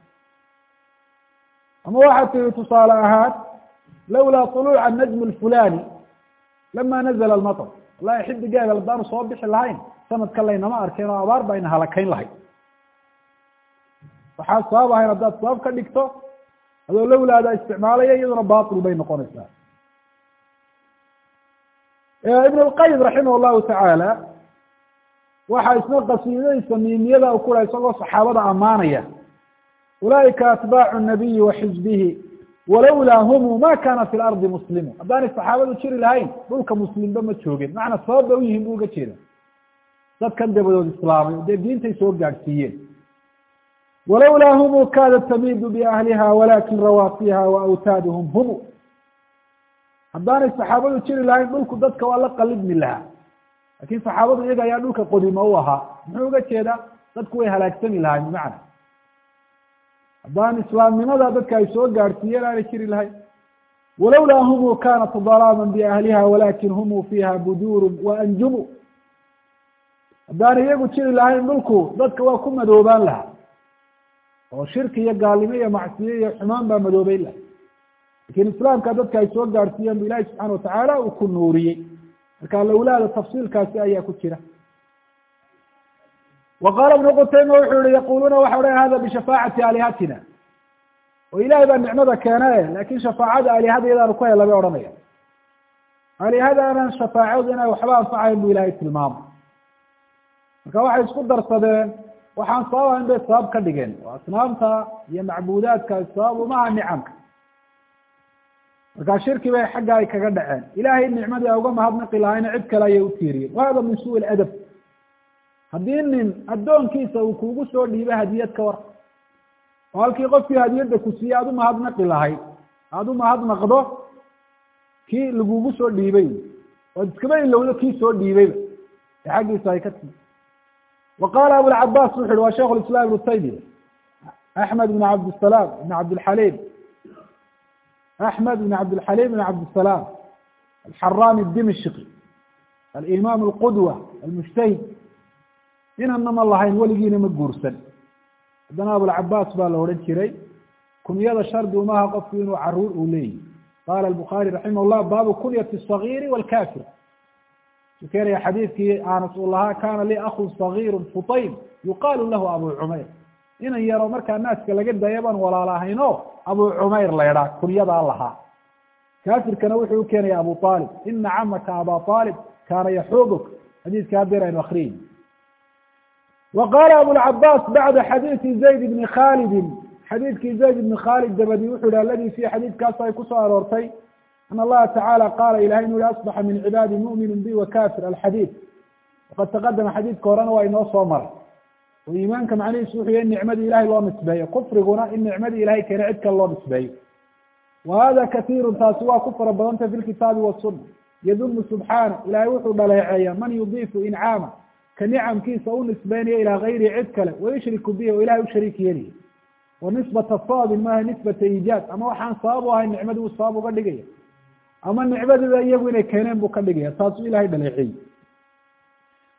Ama waxaad tihi tusaale ahaan lawlaa طuluuca najm اlfulani lama nazla almaطr wallahi xidigeeda haddaanu soo bixi lahayn sanadka laynama arkeen oo abaar ba ayna halakayn lahayd waxaa sabab ahayn haddaad sabab ka dhigto adoo lowlaada isticmaalaya iyaduna batil bay noqonaysaa ibn اlqayim raximah llahu tacaala waxaa isna qasiidadiisa miimiyada u kula isagoo saxaabada ammaanaya ulaa'ika atbaacu nabiyi wa xizbihi walawlaa humu ma kana fi lardi muslimu haddaanay saxaabadu jiri lahayn dhulka muslimba ma joogin macnaa sabab bay u yihiin bu uga jeeda dadkan dabadood islaamay dee diintay soo gaadhsiiyeen walawlaa humu kaanat tamiidu biahliha walakin rawaasiha wa awtaaduhum humu haddaanay saxaabadu jiri lahayn dhulku dadka waa la qalidmi lahaa laakiin saxaabadu iyaga ayaa dhulka qodima u ahaa muxuu uga jeedaa dadku way halaagsami lahayn bimacna haddaan islaamnimada dadka ay soo gaadhsiiyeen aanay jiri lahayn walawlaa humu kanat dalaaman biahliha walakin humu fiiha buduurun wa anjumu. Haddaan iyagu jiri lahayn dhulku dadka waa ku madoobaan lahaa. Oo shirki iyo gaalnimo iyo macsiyo iyo xumaan baa madoobeyn laha laakiin islaamka dadka ay soo gaadhsiiyeen bu ilahi subxana watacaala uu ku nuuriyey. Marka lowlaada tafsiilkaasi ayaa ku jira wa qaala ibnu qutayma wuxuu yihi yaquluuna waxa odhan hada bishafaacati aalihatina. Oo ilahay baa nicmada keene laakiin shafaacada aalihada iyadaanu ku hela bay odhanaya aalihadaanan shafaacadu inay waxba anfacayn bu ilahay tilmaamay. Marka waxay isku darsadeen waxaan sabab ahayn bay sabab ka dhigeen. Oo asnaamta iyo macbuudaadka sabab umaha nicamka markaa shirki bay xagga ay kaga dhaceen. Ilahay nicmadii ay uga mahadnaqi lahayna cid kale ayay utiiriyeen wahada min suu ladab haddii nin addoonkiisa uu kugu soo dhiibay hadiyad ka war oo halkii qofkii hadiyadda ku siiyey aada umahadnaqi lahayd aada umahadnaqdo kii lagugu soo dhiibay ood iskaba ilowdo kii soo dhiibayba ee xaggiisa ay ka timi wa qaala abulcabaas wuxu uhi waa sheikh lislaam ibnu taymiya axmed ibn cabdisalaam ibn cabdilxaliim axmed ibn cabdilxaliim ibn cabdisalaam alxarami dimishqi alimaam alqudwa almujtahid inanna ma lahayn weligiina ma guursan. Haddana abulcabaas baa la odhan jiray kunyada shardi umaha qofku inuu carruur uu leeyihi qaala bukhaari raximah llah baabu kunyati sagiiri wاlkafir su keenaya xadiidkii anas uu lahaa kana li akun sagiiru fuطaym yuqaalu lahu abu cumayr. Inan yaro markaa naaska laga daya baan walaal ahayn abu cumayr leedhaa kunyadaa lahaa. Kaafirkana wuxuu ukeenaya abu aalib ina camaka aba aalib kaana yaxuubuk. Xadiidka hadeer aynu akriyin wa qala abulcabaas bacda xadiidi zayd bni khalidi xadiidkii zayd ibni khaalid dabadi wuxuu yihi aladi fi xadiidkaas ay ku soo aroortay an allaha tacaala qaala ilahay inu yihi asbaxa min cibaadi mu'minu bi wa kafir alxadiid waqad taqadama xadiidka horena waa inoo soo maray oo iimaanka macnihiisu wuxuu yahy in nicmadii ilahay loo nisbeeyo kufriguna in nicmadii ilahay keena cid kale loo nisbeeyo wa hada katiiru taasi waa ku fara badantay fi lkitaabi wasuna yadumu subxaana ilahay wuxuu dhaleeceeya man ka nicamkiisa u nisbeynaya ilaa gayri cid kale wayushriku bihi oo ilahay u shariik yeelaya wa nisbata sababin maaha nisbata iijaad ama waxaan sabab u ahayn nicmadii uu sabab uga dhigaya. Ama nicmadiiba iyagu inay keeneen buu ka dhigaya taasuu ilahay dhaleeceeyey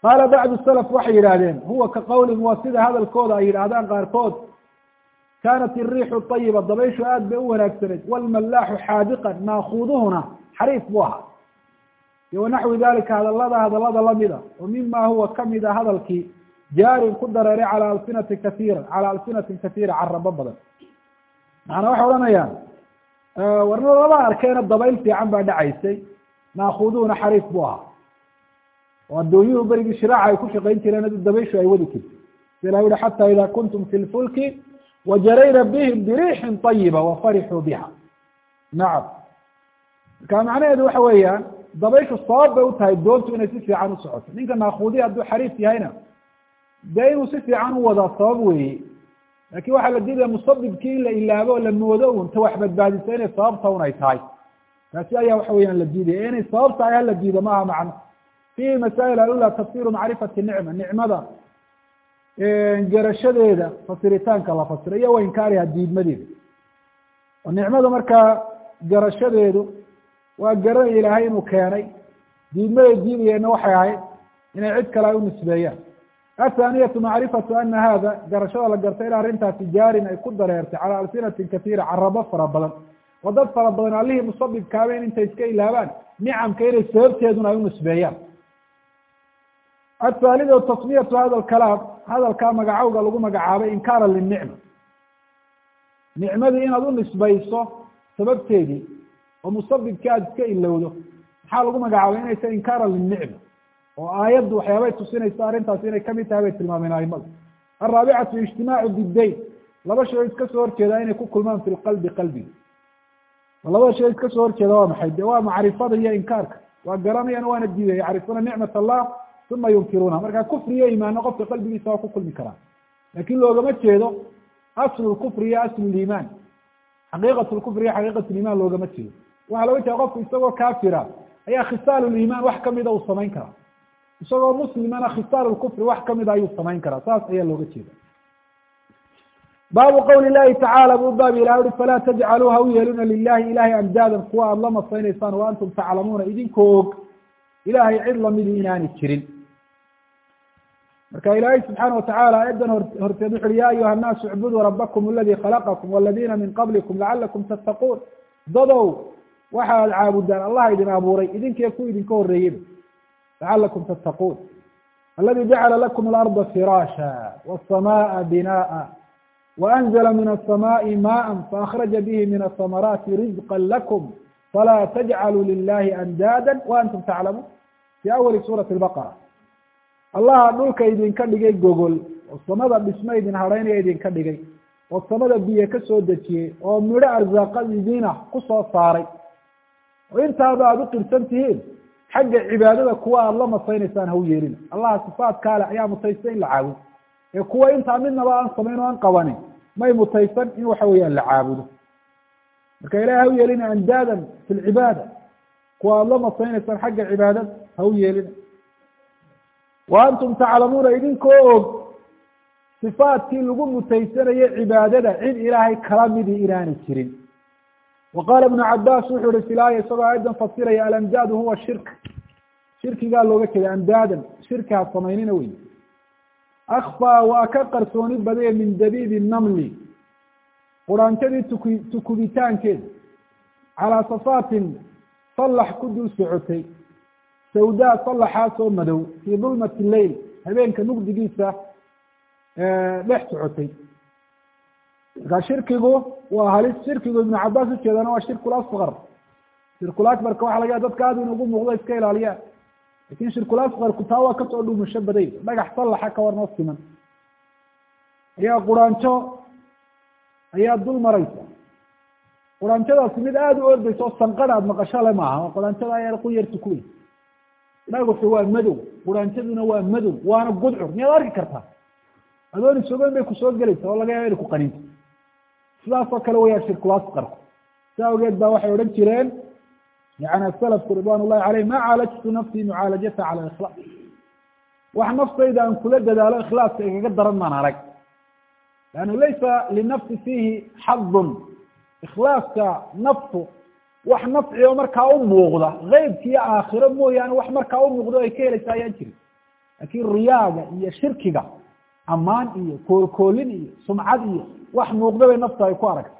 qaala bacdu salaf waxay yidhaahdeen huwa ka qawlihim waa sida hadalkooda ay yidhaahdaan qaarkood. Kaanat iriixu ayiba dabayshu aad bay u wanaagsanayd. Walmallaaxu xaadiqan naakuuduhuna xariif buu ahaa iyo wanaxwi dalika hadalada hadalada lamida oo mima huwa kamida hadalkii jaarin ku dareeray calaa alsinati kaiira calaa alsinatin katiira carabo badan. Macnaa waxay odhanayaan warna lama arkeena dabayl fiican baa dhacaysay naakuduuna xariif bu ahaa. Oo addoonyuhu berigii shiraaca ay ku shaqayn jireen dabayshu ay wadi jirta si ilah yihi xata ida kuntum fi lfulki wajarayna bihim biriixin طayiba wafarixuu biha. Nacam marka macnaheedu waxa weeyaan dabayshu sabab bay u tahay doontu inay si fiican u socoto. Ninka naakudiya hadduu xariif yahayna dee inuu si fiican u wadaa sabab weeye. Lakin waxaa la diidaya musabibkii in la ilaabo o la moodo un ta wax badbaadisa inay sababta un ay tahay. Taasi ayaa waxa weyaan la diidaya inay sabab tahay hala diido maaha macno. Fihi masaa'il alula tafsiru macrifati nicma nicmada garashadeeda fasiritaanka la fasiro iyo wa inkaariha diidmadeeda. Oo nicmada markaa garashadeedu waa garanaya ilaahay inuu keenay. Diidmaday diidayeenna waxay ahayd inay cid kale ay u nisbeeyaan. Athaaniyatu macrifatu ana hada garashada la gartay in arrintaasi jaarin ay ku dareertay calaa alsinatin katiira carabo fara badan. Oo dad fara badan allihii musabibkaabeen intay iska ilaabaan nicamka inay sababteeduna ay u nisbeeyaan. Athaalidu tasmiyatu hada alkalaam hadalkaa magacowga lagu magacaabay inkaara linicma nicmadii inaad u nisbayso sababteedii oo musabibkii aada iska ilowdo. Maxaa lagu magacaabay inay tahay inkaara linicma oo aayaddu waxyaabay tusinayso arrintaas inay ka mid tahay bay tilmaameen aimadu alraabicatu ijtimaacu diddayn laba shay oo iska soo horjeedaa inay ku kulmaan fi lqalbi qalbiga labada shay iska soo horjeeda waa maxay? De waa macrifada iyo inkaarka. Waa garanayana waana diidaya yacrifuuna nicmat allah uma yunkiruuna. Kufri iyo imaano qofka qalbigiisa waa ku kulmi karaa laakiin loogama jeedo aslu lkufri iyo aslu liimaan xaqiiqat lkufri iyo xaqiiqat liimaan loogama jeedo waxaa looga jeeda qofku isagoo kafira ayaa khisaal liimaan wax kamida uu samayn karaa. Isagoo muslimana khisaal lkufri wax kamida ayuu samayn karaa. Saas ayaa looga jeeda baabu qawli llahi tacaala buu baab ilah ui falaa tajcaluu ha u yeeluna lilahi ilahay andaadan kuwa aada la masaynaysaan wa antum taclamuuna. Idinkoo og ilahay cid lamidi inaani jirin. Marka ilaahay subxaana watacaala aayaddan horteed wuxu uhi ya ayuha annaasu icbuduu rabakum aladi khalaqakum waladina min qablikum lacalakum tattaquun. Dadow waxa aad caabudaan allah idin abuuray idinkee ku idinka horeeyeyba lacalakum tattaquun. Aladi jacala lakum alarda firaasha waasamaaa binaa'a waanzala min asamaai maءa faakhraja bihi min asamaraati rizqa lakum falaa tajcaluu lilahi andaada waantum taclamuun fii awali suurati albaqara. Allaha dhulka idinka dhigay gogol oo samada dhismo idin hadhaynaya idinka dhigay oo samada biyo ka soo dejiyey oo midho arsaaqadidiina ku soo saaray oo intaaba aada u qirsan tihiin xagga cibaadada kuwa aada la masaynaysaan ha u yeelina allaha sifaatkaale ayaa mutaysta in la caabudo ee kuwa intaa midnaba aan samayn oo aan qabanin may mutaysan in waxa weeyaan la caabudo marka ilahi ha u yeelina andaadan fi lcibaada kuwa aada la masaynaysaan xagga cibaadada ha u yeelina wa antum taclamuuna idinkoo og sifaadkii lagu mutaysanayo cibaadada cid ilaahay kala midii inaanay jirin qaala ibnu cabaas wuxuu ihi filaaya isagoo aayaddan fasiraya alandaadu huwa shirk shirkigaa looga jeeda andaadan shirki ha samaynina wey akfaa waa ka qarsooni badaya min dabiibi namli quraanjadii tuku tukubitaankeeda calaa safaatin sallax ku dul socotay sawdaa sallaxaasoo madow fii dulmati leyl habeenka mugdigiisa dhex socotay markaa shirkigu waa halis shirkigu ibnu cabaas ujeedana waa shirkul asqar shirkul akbarka waxa laga dadka aad in ugu muuqdo iska ilaaliyaan laakiin shirkul asqarku taa waa ka soo dhuumasho baday. Dhagax sallaxa ka warnoo siman ayaa quraanjo ayaa dul maraysa. Quraanjadaasi mid aada u ordaysa oo sanqadh aad maqasho le maaha oo quraanjada ayaa ku yarta kuwey dhagaxu waa madow quraanjaduna waa madow waana gudcur. Miyaad arki kartaa? Adoon isogeyn bay ku soo gelaysa oo laga yaaba inay ku qaninto sidaas oo kale waya shirkul asqarku saa awgeed ba waxay odhan jireen yani salafku ridwan ullahi caleyh ma caalajtu nafsii mucaalajata cala ikhlaas wax naftayda aan kula dadaalo ikhlaaska igaga daran maan arag. Leannu laysa linafsi fiihi xadun ikhlaaska naftu wax nafci markaa u muuqda keybkiiyo aakhiro mooyaane wax markaa u muuqda o ay ka helaysa ayaan jirin. Laakin riyaaga iyo shirkiga ammaan iyo koolkoolin iyo sumcad iyo wax muuqda bay nafta ay ku aragtay.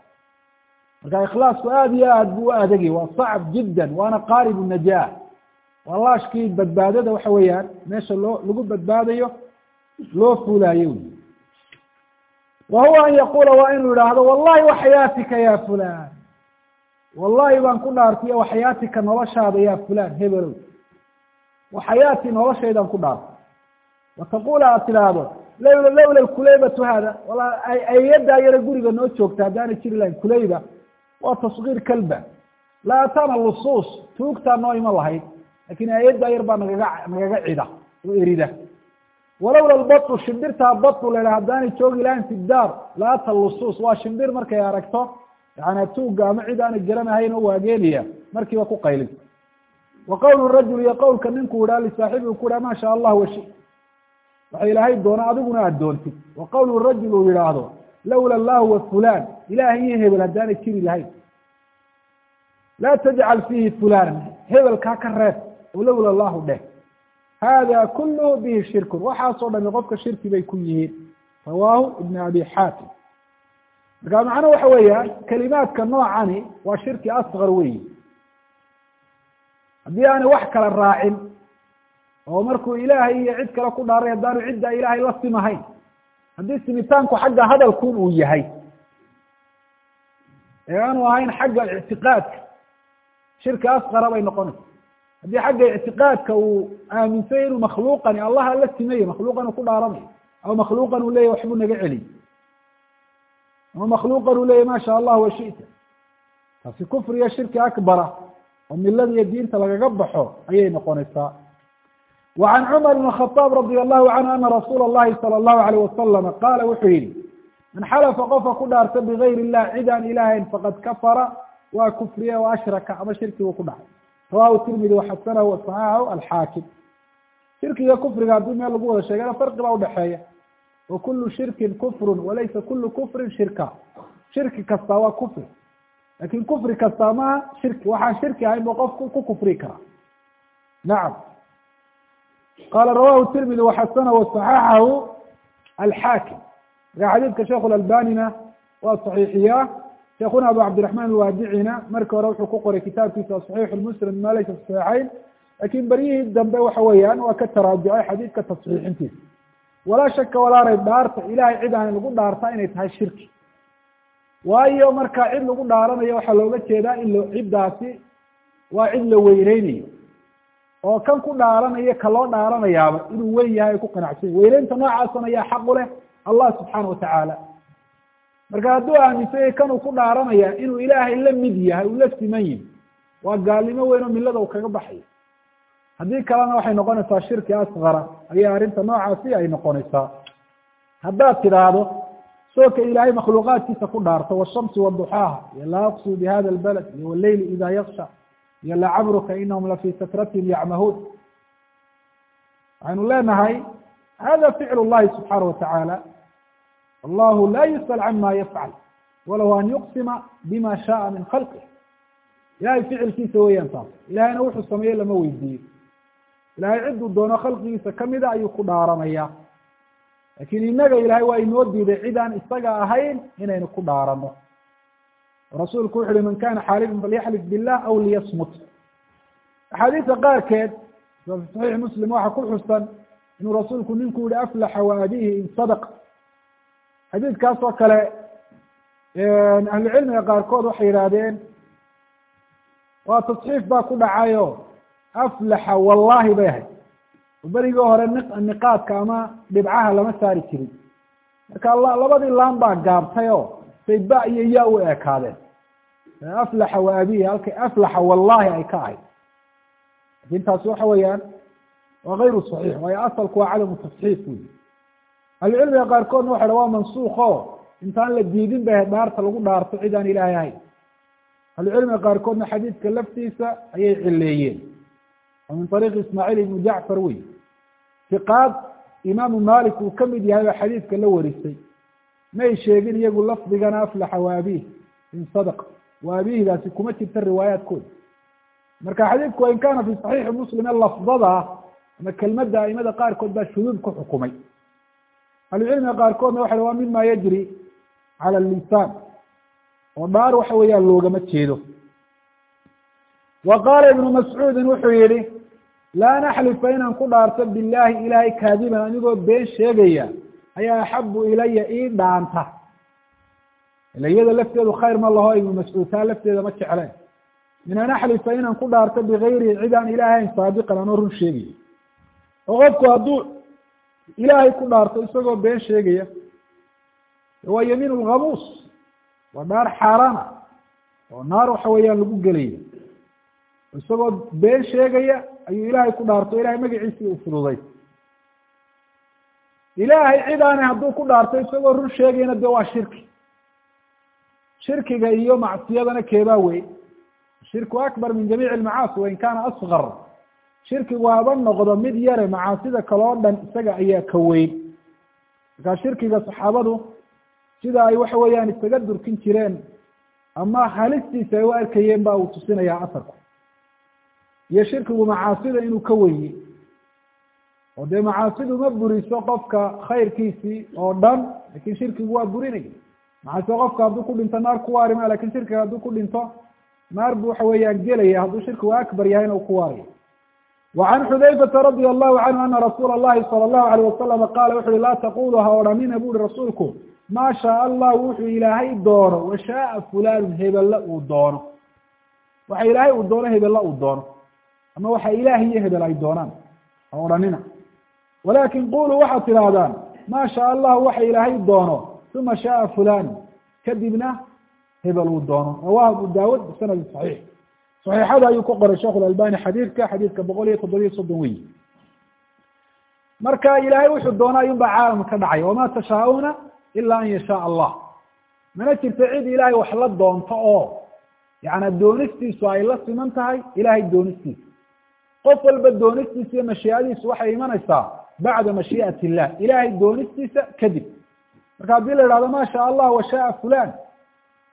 Marka ikhlaasku aada iyo aad buu u adegay waa sacb jiddan waana qaaribu najah waa laashkii badbaadada waxa weeyaan meesha loo lagu badbaadayo loo fuulaayo wy wa huwa an yaquula waa inuu yidhaahdo wallahi waxayaatika ya fulan wallahi baan ku dhaartay waxayaatika noloshaada ya fulan hebelow waxayaati noloshaydaan ku dhaartay. Wataqula aad tidhaahdo lawla kulaybatu hada ayadaa yaro guriga noo joogta haddaana jiri lahayn kulayba waa tasgiir kalba. La atana lusuus tuugtaa noo iman lahayd laakiin ayadaa yar baa nagaga nagaga cida oo erida. Walowla lbatu shimbirtaa batu la haddaanay joogi lahayn fi daar la ata lusuus waa shimbir markay aragto yaana tuuga ama cid aanay garanahayn oo waageelaya markiiba ku qaylin. Wa qowlu rajul iyo qowlka ninku idhaha lisaaxibigu ku idhaha maasha allah washi waxa ilaahay doona adiguna aada doontid. Wa qowlu rajul uu yidhaahdo lawla allahu wa fulan ilahay iyo hebel haddaanay jiri lahayn laa tajcal fiihi fulanan hebelkaa ka reeb oo lawla allahu dheh. Hada kulluhu bihi shirkun. Waxaasoo dhami qofka shirki bay ku yihiin. Rawaahu ibn abi xaatim marka macno waxa weeyaan kelimaadka noocani waa shirki asqar weyi haddii aanay wax kala raacin oo markuu ilaahay iyo cid kale ku dhaaray haddaanu cidda ilaahay la simahayn haddii simitaanku xagga hadalkun uu yahay ee aanu ahayn xagga ictiqaadka shirki asqara bay noqonaysa. Haddii xagga ictiqaadka uu aaminsay inuu makhluuqani allaha la simaye makhluuqan uu ku dhaaranayo ama makhluuqan uu leyahy waxbuu naga celiy ama makhluuqan uu leyahy ma sha allah wa shita. Taasi kufriga shirki akbara oo milada iyo diinta lagaga baxo ayay noqonaysaa وعن cمر بن الخطاب رضي الله عنه أنa رsuuل الlahi صلى الله عليه وسلم qاla wuxuu yihi maن xلفa qofka ku dhaarta بغayr الlah cid aan ilahayn faqad kafara waa kufriye o ashraka ama shirkigu ku dhacay rawahu tirmidi وxasanahu وصaxaxahu alxaakim shirkiga kufriga haddii meel lagu wada sheegana farqi baa udhexeeya wa kulu shirki kufru walaysa kulu kufri shirka shirki kasta waa kufri lakin kufri kasta maha shirki waxaan shirki ahayn ba qof ku kufri karaa nacam qala rawahu tirmidi waxasana waصaxaxahu alxaakim marka xadiidka sheikh lalbanina waa saxiixiyaa sheekuna abu cabdiraحman alwaadicina markii hore wuxuu ku qoray kitaabkiisa صaxiix muslim ma laysa saxiixayn lakin beryihii dambe waxa weeyaan waa ka taraajucay xadiidka tasxiixintiisa walaa shaka walaa rayb dhaarta ilahay cid aan lagu dhaarta inay tahay shirki waayo marka cid lagu dhaaranayo waxaa looga jeedaa in lo ciddaasi waa cid la weyneynayo oo kan ku dhaaranayo ka loo dhaaranayaaba inuu weyn yahay ay ku qanacsan. Yahy weyneynta noocaasna ayaa xaq u leh allah subxaana watacaala marka hadduu aaminsanya kanuu ku dhaaranaya inuu ilaahay la mid yahay uu la siman yihi waa gaalnimo weyn oo milada uu kaga baxayo haddii kalena waxay noqonaysaa shirki asqara ayaa arrinta noocaasi ay noqonaysaa. Haddaad tidhaahdo sooka ilaahay makhluuqaadkiisa ku dhaarto washamsi waduxaaha iyo laa aqsuu bi hada albalad iyo waleyli ida yaksha iyo lacamruka inahum lafii sakratihim yacmahuun. Waxaynu leenahay hada ficl llahi subxaana watacaala allahu la yusأl cama yafcal walahu an yuqsima bima shaءa min khalqih ilahay ficilkiisa weeyaan taas. Ilahayna wuxuu sameeye lama weydiiyo ilahay cidduu doono khalqigiisa kamida ayuu ku dhaaranaya. Lakin inaga ilahay waa inoo diiday cid aan isaga ahayn inaynu ku dhaarano rasuulku wuxu uhi man kana xaalifan falyaxlif billah aw liyasmut. Axaadiista qaarkeed fi saxiix muslim waxaa ku xusan inuu rasuulku ninku yihi aflaxa waadihi in sadaq. Xadiidkaas kale ahlucilmiga qaarkood waxay yidhaahdeen waa tasxiif baa ku dhacayo. Aflaxa wallahi bay ahayd. Berigii hore niqaadka ama dhibcaha lama saari jirin marka labadii laan baa gaabtay say ba iyo ya u ekaadeen aflaxa wa abihi halkay aflaxa wallahi ay ka ahayd. Lakin taasi waxa weeyaan waa gayru صaxiix waayo asalku waa cadamu tasxiif wey ahlucilmiga qaarkoodna waxa waa mansuuk o intaan la diidin bay dhaarta lagu dhaarto cid aan ilaahay ahayn. Ahlucilmiga qaarkoodna xadiidka laftiisa ayay cileeyeen oo min ariiqi ismaaciil ibnu jacfar wey siqaad imaamu malik uu ka mid yahay oo xadiidka la warisay may sheegin iyagu lafdigana aflaxa waabih in sadaq. Waabihdaasi kuma jirta riwaayaadkooda marka xadiidku wain kana fi saxiixi muslime lafdada ama kelmadda aimada qaarkood baa shuduud ku xukumay. Ahlucilmiga qaarkoodna waxa waa mima yajri cala lisaan oo dhaar waxa weeyaan loogama jeedo. Wa qaala ibnu mascuudin wuxuu yihi laan axlifa inaan ku dhaarto billahi ilaahay kaadiban anigoo been sheegaya ayaa axabu ilaya ii dhaanta. Ila lafteedu khayr ma laho ibnu mascuudtaa lafteeda ma jecleen. Min an axlifa inaan ku dhaarto bigayrihi cid aan ilaahayn saadiqan anoo run sheegaya. Oo qofku hadduu ilaahay ku dhaarto isagoo been sheegaya waa yamiin lkhamuus waa dhaar xaaraana oo naar waxa weeyaan lagu gelaya. Isagoo been sheegaya ayuu ilaahay ku dhaarto ilahay magaciisii u fududay ilaahay cid aanay hadduu ku dhaarto isagoo run sheegayna de waa shirki. Shirkiga iyo macsiyadana keebaa wey shirku akbar min jamiici almacaasi wain kaana asgar shirkigu haba noqdo mid yare macaasida kaloo dhan isaga ayaa ka weyn. Markaa shirkiga saxaabadu sida ay waxa weeyaan isaga durkin jireen ama halistiisa ay u arkayeen ba uu tusinayaa asarku. Iyo shirkigu macaasida inuu ka wenye oo dee macaasidu ma buriso qofka khayrkiisii oo dhan lakin shirkigu waa burinaya macaasida qofka hadduu ku dhinto naar ku waari ma lakin shirkiga hadduu ku dhinto naar bu waxa weeyaan gelaya hadduu shirkigu akbar yahayna u ku waarayo وعn xudayfata radي الlahu canhu ana rasuula الlahi salى الlahu عalيه wasalam qala wuxu uhi laa taqulu ha odhanina bu uhi rasuulku ma shaء allah wuxuu ilaahay doono washaءa fulanu hebella uu doono waxa ilaahay uu doono hebella uu doono ama waxa ilaah iyo hebel ay doonaan ha odhanina walakin quluu waxaad tidhaahdaan maa shaa allah waxa ilaahay doono uma shaaa fulan kadibna hebel uu doono rawahu abu daawud bisanadi saxiix saxiixada ayuu ku qoray sheikh albani xadiidka xadiidka boqol iyo toddobiyo soddon wey marka ilaahay wuxuu doona ayun baa caalam ka dhacay wama tashaa'una ila an yashaa allah mana jirto cid ilaahay wax la doonto oo yana doonistiisu ay la siman tahay ilahay doonistiisa qof walba doonistiisa iyo mashiicadiisu waxay imanaysaa bacda mashii'at illah. Ilahay doonistiisa kadib. Marka haddii la ihahdo ma sha allah washaءa fulan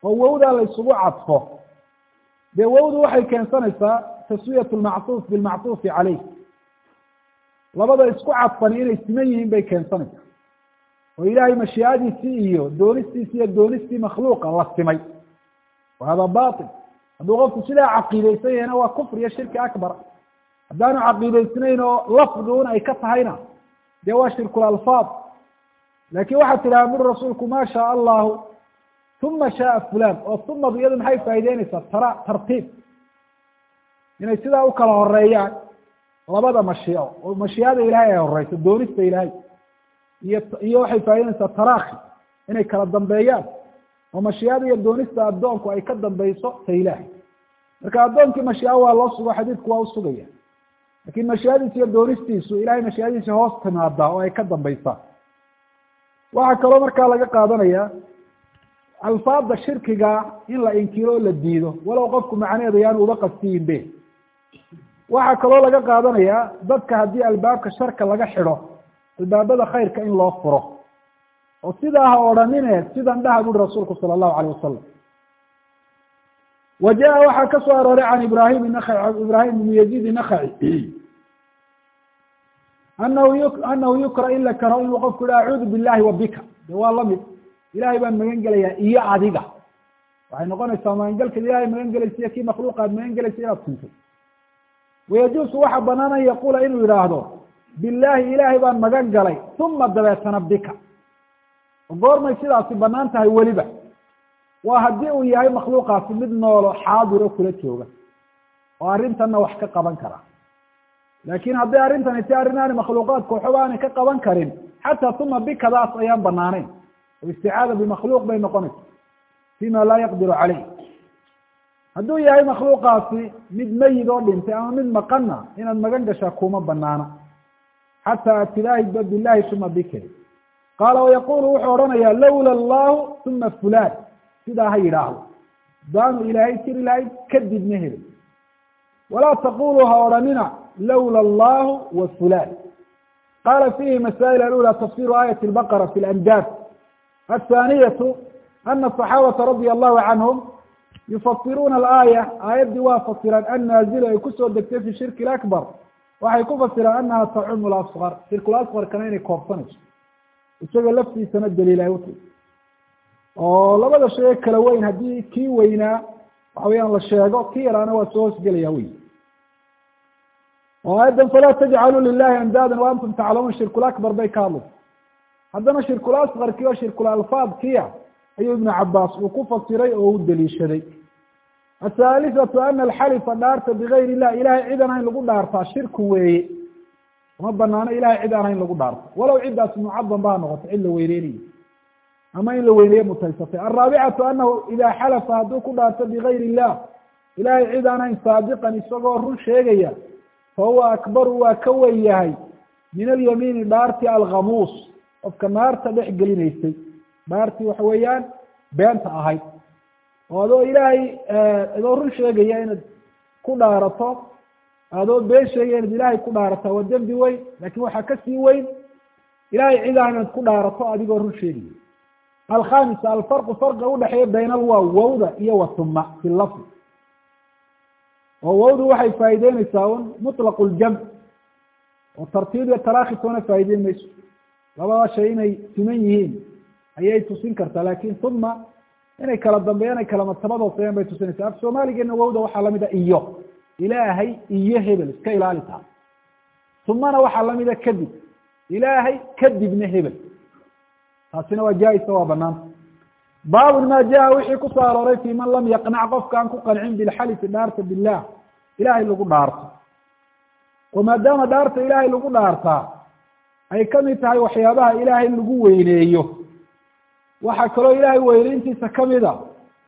oo wowdaa la isugu cadfo. Dee wowdu waxay keensanaysaa taswiyat lmacsuuf bilmacsuufi caleyh labada isku cadfani inay siman yihiin bay keensanaysaa. Oo ilaahay mashiiadiisii iyo doonistiisi iyo doonistii makhluuqa la simay. Wa hada batil hadduu qofku sidaa caqiideysan yahayna waa kufr iyo shirki akbar. Haddaanu caqiideysnayn oo lafdigun ay ka tahayna dee waa shirkulalfaad laakiin waxaad tidhaha buri rasuulku ma shaa allahu uma shaءa fulan oo umadu iyadu maxay faa'ideyneysaa tara tartiib. Inay sidaa u kala horeeyaan labada mashiico oo mashiiada ilahay ay horeyso doonista ilaahay iyo iyo waxay faa'ideyneysaa tarakhi inay kala dambeeyaan. Oo mashiiada iyo doonista addoonku ay ka dambeyso ta ilaahay. Marka addoonkii mashiica waa loo sugo xadiidku waa usugaya laakiin mashiiadiisa iyo doonistiisu ilahay mashiiadiisa hoos timaadaa oo ay ka dambeysaa waxaa kaloo markaa laga qaadanaya alfaada shirkiga in la inkiro o la diido walow qofku macnaheeda yaanu uba qastiyin be waxaa kaloo laga qaadanayaa dadka haddii albaabka sharka laga xidho albaabada khayrka in loo furo. Oo sidaa ha odhanine sidan dhaha buri rasuulku sala allahu alayh wasalam jaa waxaa ka soo arooray can ibrahim ibrahim nakaci anahu yu anahu yukra in la karo inuu qofku yihi acuudu billahi wa bika de waa la mid ilahay baan magan gelayaa iyo adiga waxay noqonaysaa magangelkeed ilahay magan gelaysa iyo kii makhluuqa aad magan gelaysa inaad sintay wayajuusu waxa banaan an yaqula inuu yidhaahdo billahi ilaahay baan magan galay uma dabeetana bika goormay sidaasi bannaan tahay weliba waa haddii uu yahay makhluuqaasi mid noolo xaadiro kula jooga oo arrintanna wax ka qaban kara. Laakin hadday arrintani ti arrin aani makhluuqaadka aanay ka qaban karin xataa uma bikadaas ayaan banaaneyn isticaada bimakhluuq bay noqonaysa. Fima laa yaqdiru caleyh. Hadduu yahay makhluuqaasi mid meyid oo dhintay ama mid maqana inaad magan gashaa kuma banaana xataa atilaahi bilahi uma bike qaala wayaqulu wuxuu odhanayaa lawla allahu uma fulan sidaa ha yidhaahdo. Daanu ilaahay tiri lahayd kadib ma helin walaa taquluu ha odhanina lowla allahu wa fulaan. Qala fiihi masaa'il alula tafsiru aayati albaqara fi lamdaad athaaniyatu ana asaxaabata radia allahu canhum yufasiruuna alaaya aayaddii waa fasiraan annaazila ay ku soo degtay fi shirki lakbar waxay ku fasiraan annaha tacumu lasqar shirkulasqarkana inay koobsanayso. Isagoo laftiisana daliil utii oo labada shay kala weyn haddii kii weynaa waxa weyaan la sheego kii yaraana waa soo hoosgelaya wey oo aayaddan falaa tajcaluu lilahi andaadan wa antum taclamuun shirkul akbar bay ka hadlaysa haddana shirkul asqarkii oo shirkul alfaadkiia ayuu ibnu cabaas uu ku fasiray oo u deliishaday. Athaalithatu ana alxalifa dhaarta bigayr illah ilahay cid aan hayn lagu dhaartaa shirku weeye. Uma banaano ilahay cid aan hayn lagu dhaarto. Walow ciddaas mucadan ba ha noqoto cid la weyneynayo ama in la weyneeye mutaysatay alraabicatu anahu idaa xalafa hadduu ku dhaarto bigayr illah ilahay cid aan saadiqan isagoo run sheegaya fa huwa akbaru waa ka wen yahay min alyamiini dhaartii alkhamuus qofka naarta dhex gelinaysay dhaartii waxa weeyaan beenta ahayd oo adoo ilaahay adoo run sheegaya inaad ku dhaarato adoo been sheegaya inaad ilaahay ku dhaarataa waa dembi weyn laakiin waxaa ka sii weyn ilahay cid aan inaad ku dhaarato adigoo run sheegaya alkhamisa alfarqu farqa udhexeeya bayna alwaaw wawda iyo watuma fi lafdi oo wawdu waxay faa'ideyneysaa un mutlaq ljamc oo tartiib iyo taraakhi toona faa'ideyn mayso labada shay inay siman yihiin ayay tusin kartaa laakiin uma inay kala dambeeyaan ay kala martabad hooseeyaan bay tusinaysaa af soomaaligeena wawda waxaa la mid a iyo ilaahay iyo hebel iska ilaali taa umana waxaa lamida kadib ilaahay kadibna hebel taasina waa jaa-isa waa banaanta baabun ma jaa wixii ku soo arooray fi man lam yaqnac qofka aan ku qancin bilxalifi dhaarta bilah ilahay lagu dhaarto. Oo maadaama dhaarta ilaahay lagu dhaartaa ay ka mid tahay waxyaabaha ilaahay lagu weyneeyo. Waxaa kaloo ilaahay weyneyntiisa kamida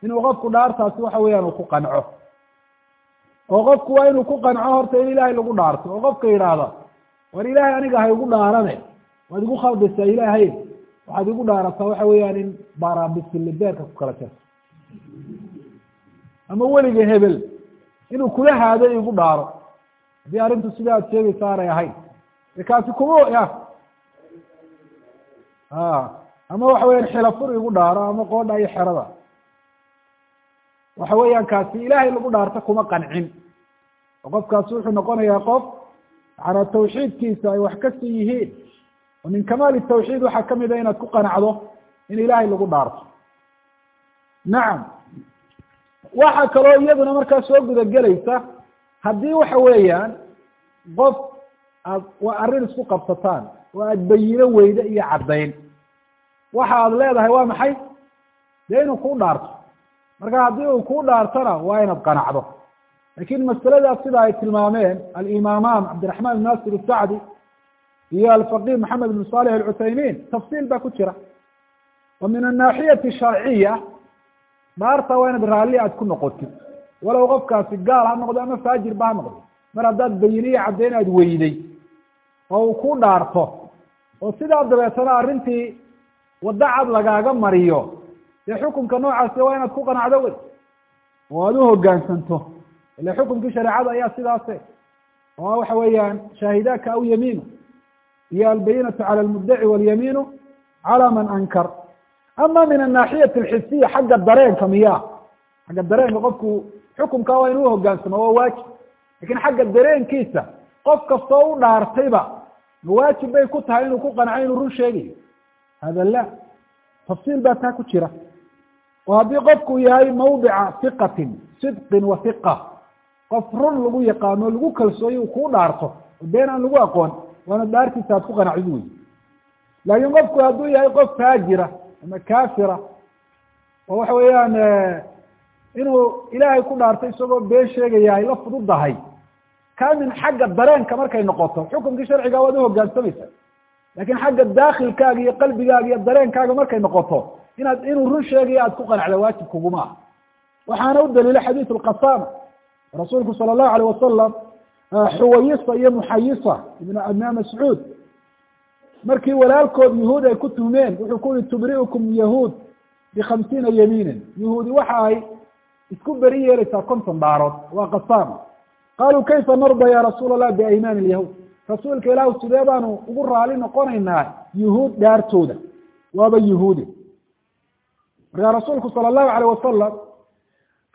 inuu qofku dhaartaasi waxa weeyaan uu ku qanco. Oo qofku waa inuu ku qanco horta in ilaahay lagu dhaarto. Oo qofka yidhaahda war ilaahay aniga ha igu dhaarane waad igu khaldaysaa ilaahay waxaad igu dhaarataa waxa weeyaan in baaraambisille beerka ku kala jarto. Ama weliga hebel inuu kula haado igu dhaaro. Haddii arrintu sida aad sheegaysa aanay ahayn kaasi kuma ya a ama waxa weyaan xilafur igu dhaaro ama qoodha iyo xerada. Waxa weeyaan kaasi ilaahay lagu dhaarto kuma qancin. Oo qofkaasi wuxuu noqonayaa qof macanaa tawxiidkiisa ay wax ka sii yihiin min kamaali tawxiid waxaa ka mid a inaad ku qanacdo in ilaahay lagu dhaarto. Nacam waxa kaloo iyaduna markaa soo gudagelaysa haddii waxa weeyaan qof aad waa arrin isku qabsataan oo aad bayino weyde iyo caddayn. Waxa aad leedahay waa maxay? Dee inuu kuu dhaarto. Marka haddii uu kuu dhaartona waa inaad qanacdo. Lakin masaladaas sida ay tilmaameen alimamaan cabdiraxman ibn nasir isacdi iyo alfaqih maxamed ibn salix alcuthaymin tafsiil baa ku jira. Wa min annaaxiyati sharciya dhaarta waa inaad raalli aad ku noqotid. Walow qofkaasi gaal ha noqdo ama faajir ba ha noqdo. Mar haddaad bayiniyo caddeyn aad weyday oo uu ku dhaarto oo sidaa dabeetana arrintii wadda cad lagaaga mariyo dee xukunka noocaasi waa inaad ku qanacdo wey. Oo aada u hoggaansanto ila xukunkii shareecada ayaa sidaase. Oo waxa weeyaan shaahidaaka aw yamiinu iyo albayinatu cala almuddaci walyamiinu cala man ankar. Ama min annaaxiyati alxisiya xagga dareenka miya. Xagga dareenka qofku xukunkaa waa inuu hogaansamo waa waajib. Lakin xagga dareenkiisa qof kastoo u dhaartayba mawaajib bay ku tahay inuu ku qanco inuu run sheegayo. Hada la. Tafsiil baa taa ku jira. Oo haddii qofku yahay mawdica hiqatin sidqin wa hiqa qof run lagu yaqaano lagu kalsooyo uu kuu dhaarto oo aan lagu aqoon waana dhaartiisa aad ku qanacdid wey laakiin qofku hadduu yahay qof faajira ama kafira oo waxa weeyaan inuu ilaahay ku dhaarto isagoo been sheegaya ay la fududahay ka min xagga dareenka markay noqoto xukunkii sharciga waad uhogaansamaysa laakiin xagga daakilkaaga iyo qalbigaaga iyo dareenkaaga markay noqoto inaad inuu run sheegayo aad ku qanacda waajib kuguma ah waxaana u daliila xadiisu lqasama rasuulku sala allahu alayh wasalam xuwayisa iyo muxayisa ibn ibna mascuud markii walaalkood yahuud ay ku tuhmeen wuxuu ku yihi tubri'ukum yahuud bikhamsiina yamiinan yahuudi waxa ay isku beri yeelaysaa konton dhaarood waa qasaama qaaluu kayfa narda ya rasuula allah biaymaani ilyahuud rasuulka ilaahu sidee baanu ugu raali noqonaynaa yuhuud dhaartooda? Waaba yuhuudi markaa rasuulku sala allahu alayh wasalam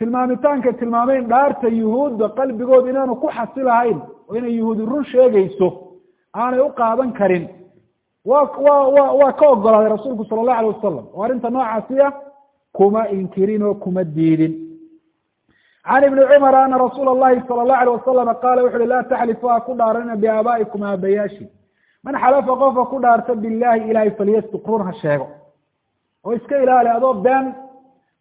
tilmaamitaanka tilmaameen dhaarta yuhuudda qalbigood inaanu ku xasilahayn oo inay yuhuudi run sheegayso aanay u qaadan karin. Wa wa wa waa ka ogolaaday rasuulku sala allahu alayh wasalam oo arrinta noocaasiya ah, kuma inkirin oo kuma diidin. Can ibni cumara ana rasuula allahi sal allahu alayh wasalam qaala wuxu uhi laa taxlifu ha ku dhaaranina biaabaaikum aabayaashi. Man xalafa qofa ku dhaarta billahi ilaahay falyasduq run ha sheego. Oo iska ilaali adoo been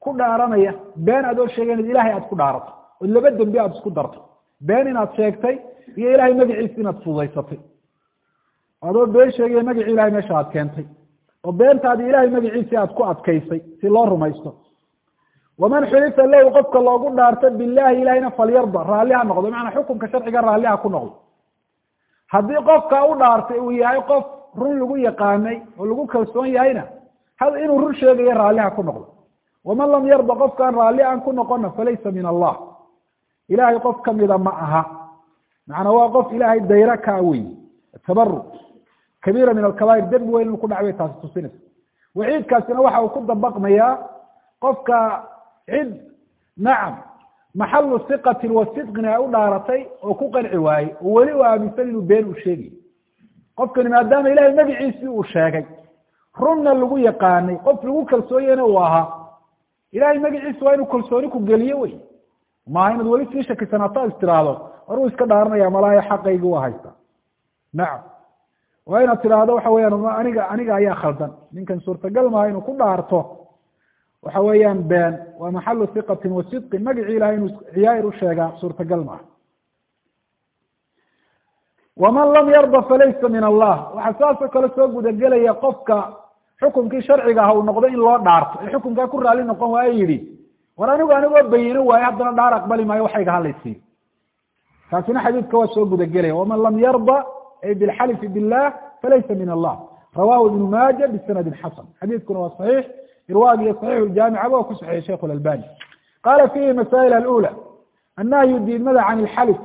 ku dhaaranaya been adoo sheegay inaad ilahay aad ku dhaarato oo laba dembi aad isku darto been inaad sheegtay iyo ilahay magaciisa inaad fudaysatay. Adoo been sheegaya magacii ilahay meesha aad keentay oo beentaadi ilahay magaciisii aad ku adkaysay si loo rumaysto. Waman xulifa lahu qofka loogu dhaarto bilahi ilahayna falyarda raalli ha noqdo macanaa xukunka sharciga raalli ha ku noqdo. Haddii qofka u dhaartay uu yahay qof run lagu yaqaanay oo lagu kalsoon yahayna inuu run sheegayo raalli ha ku noqdo waman lam yarda qofkaan raalli aan ku noqona falaysa min allah ilahay qof kamida ma aha macnaa waa qof ilahay dayra kaa wey tabaru kabiira min alkabair dembi weyn inuu ku dhac bay taasi tusinaysa waciidkaasina waxa uu ku dabaqmayaa qofka cid nacam maxalu siqatin wa sidqin ay u dhaaratay oo ku qanci waaye oo weli u aaminsan inuu been u sheegayo qofkani maadaama ilahay magaciisii uu sheegay runna lagu yaqaanay qof lagu kalsoonyana uu ahaa ilahay magaciisa waa inuu kalsooni ku geliyo wey. Maaha inaad weli sii shakisanaato is tiraahdo war uu iska dhaaranaya malaayo xaqaygi waa haysta. Nacam waa inaad tidhaahdo waxa weyaan aniga aniga ayaa khaldan. Ninkan suurtagal maaha inuu ku dhaarto. Waxa weeyaan been waa maxalu hiqatin wa sidqin. Magacii ilahay inuu ciyaayir u sheegaa suurtagal maaha waman lam yarda falaysa min allah. Waxaa saasoo kale soo gudagelaya qofka xukunkii sharciga ah uu noqdo in loo dhaarto. Ee xukunkaa ku raali noqon waayo yihi war anigu anigoo bayino waayo haddana dhaar aqbali maayo waxayga halaysiiyo taasina xadiidka waa soo gudagelaya. Waman lam yarda ay bilxalifi billah falaysa min allah. Rawahu ibnu maaja bisanadin xasan. Xadiidkuna waa saxiix. Irwaag iyo saxiix ljaamicaba waa ku saxeeyey sheikh albani. Qaala fiihi masaa'il alula annahyu diidmada can ilxalif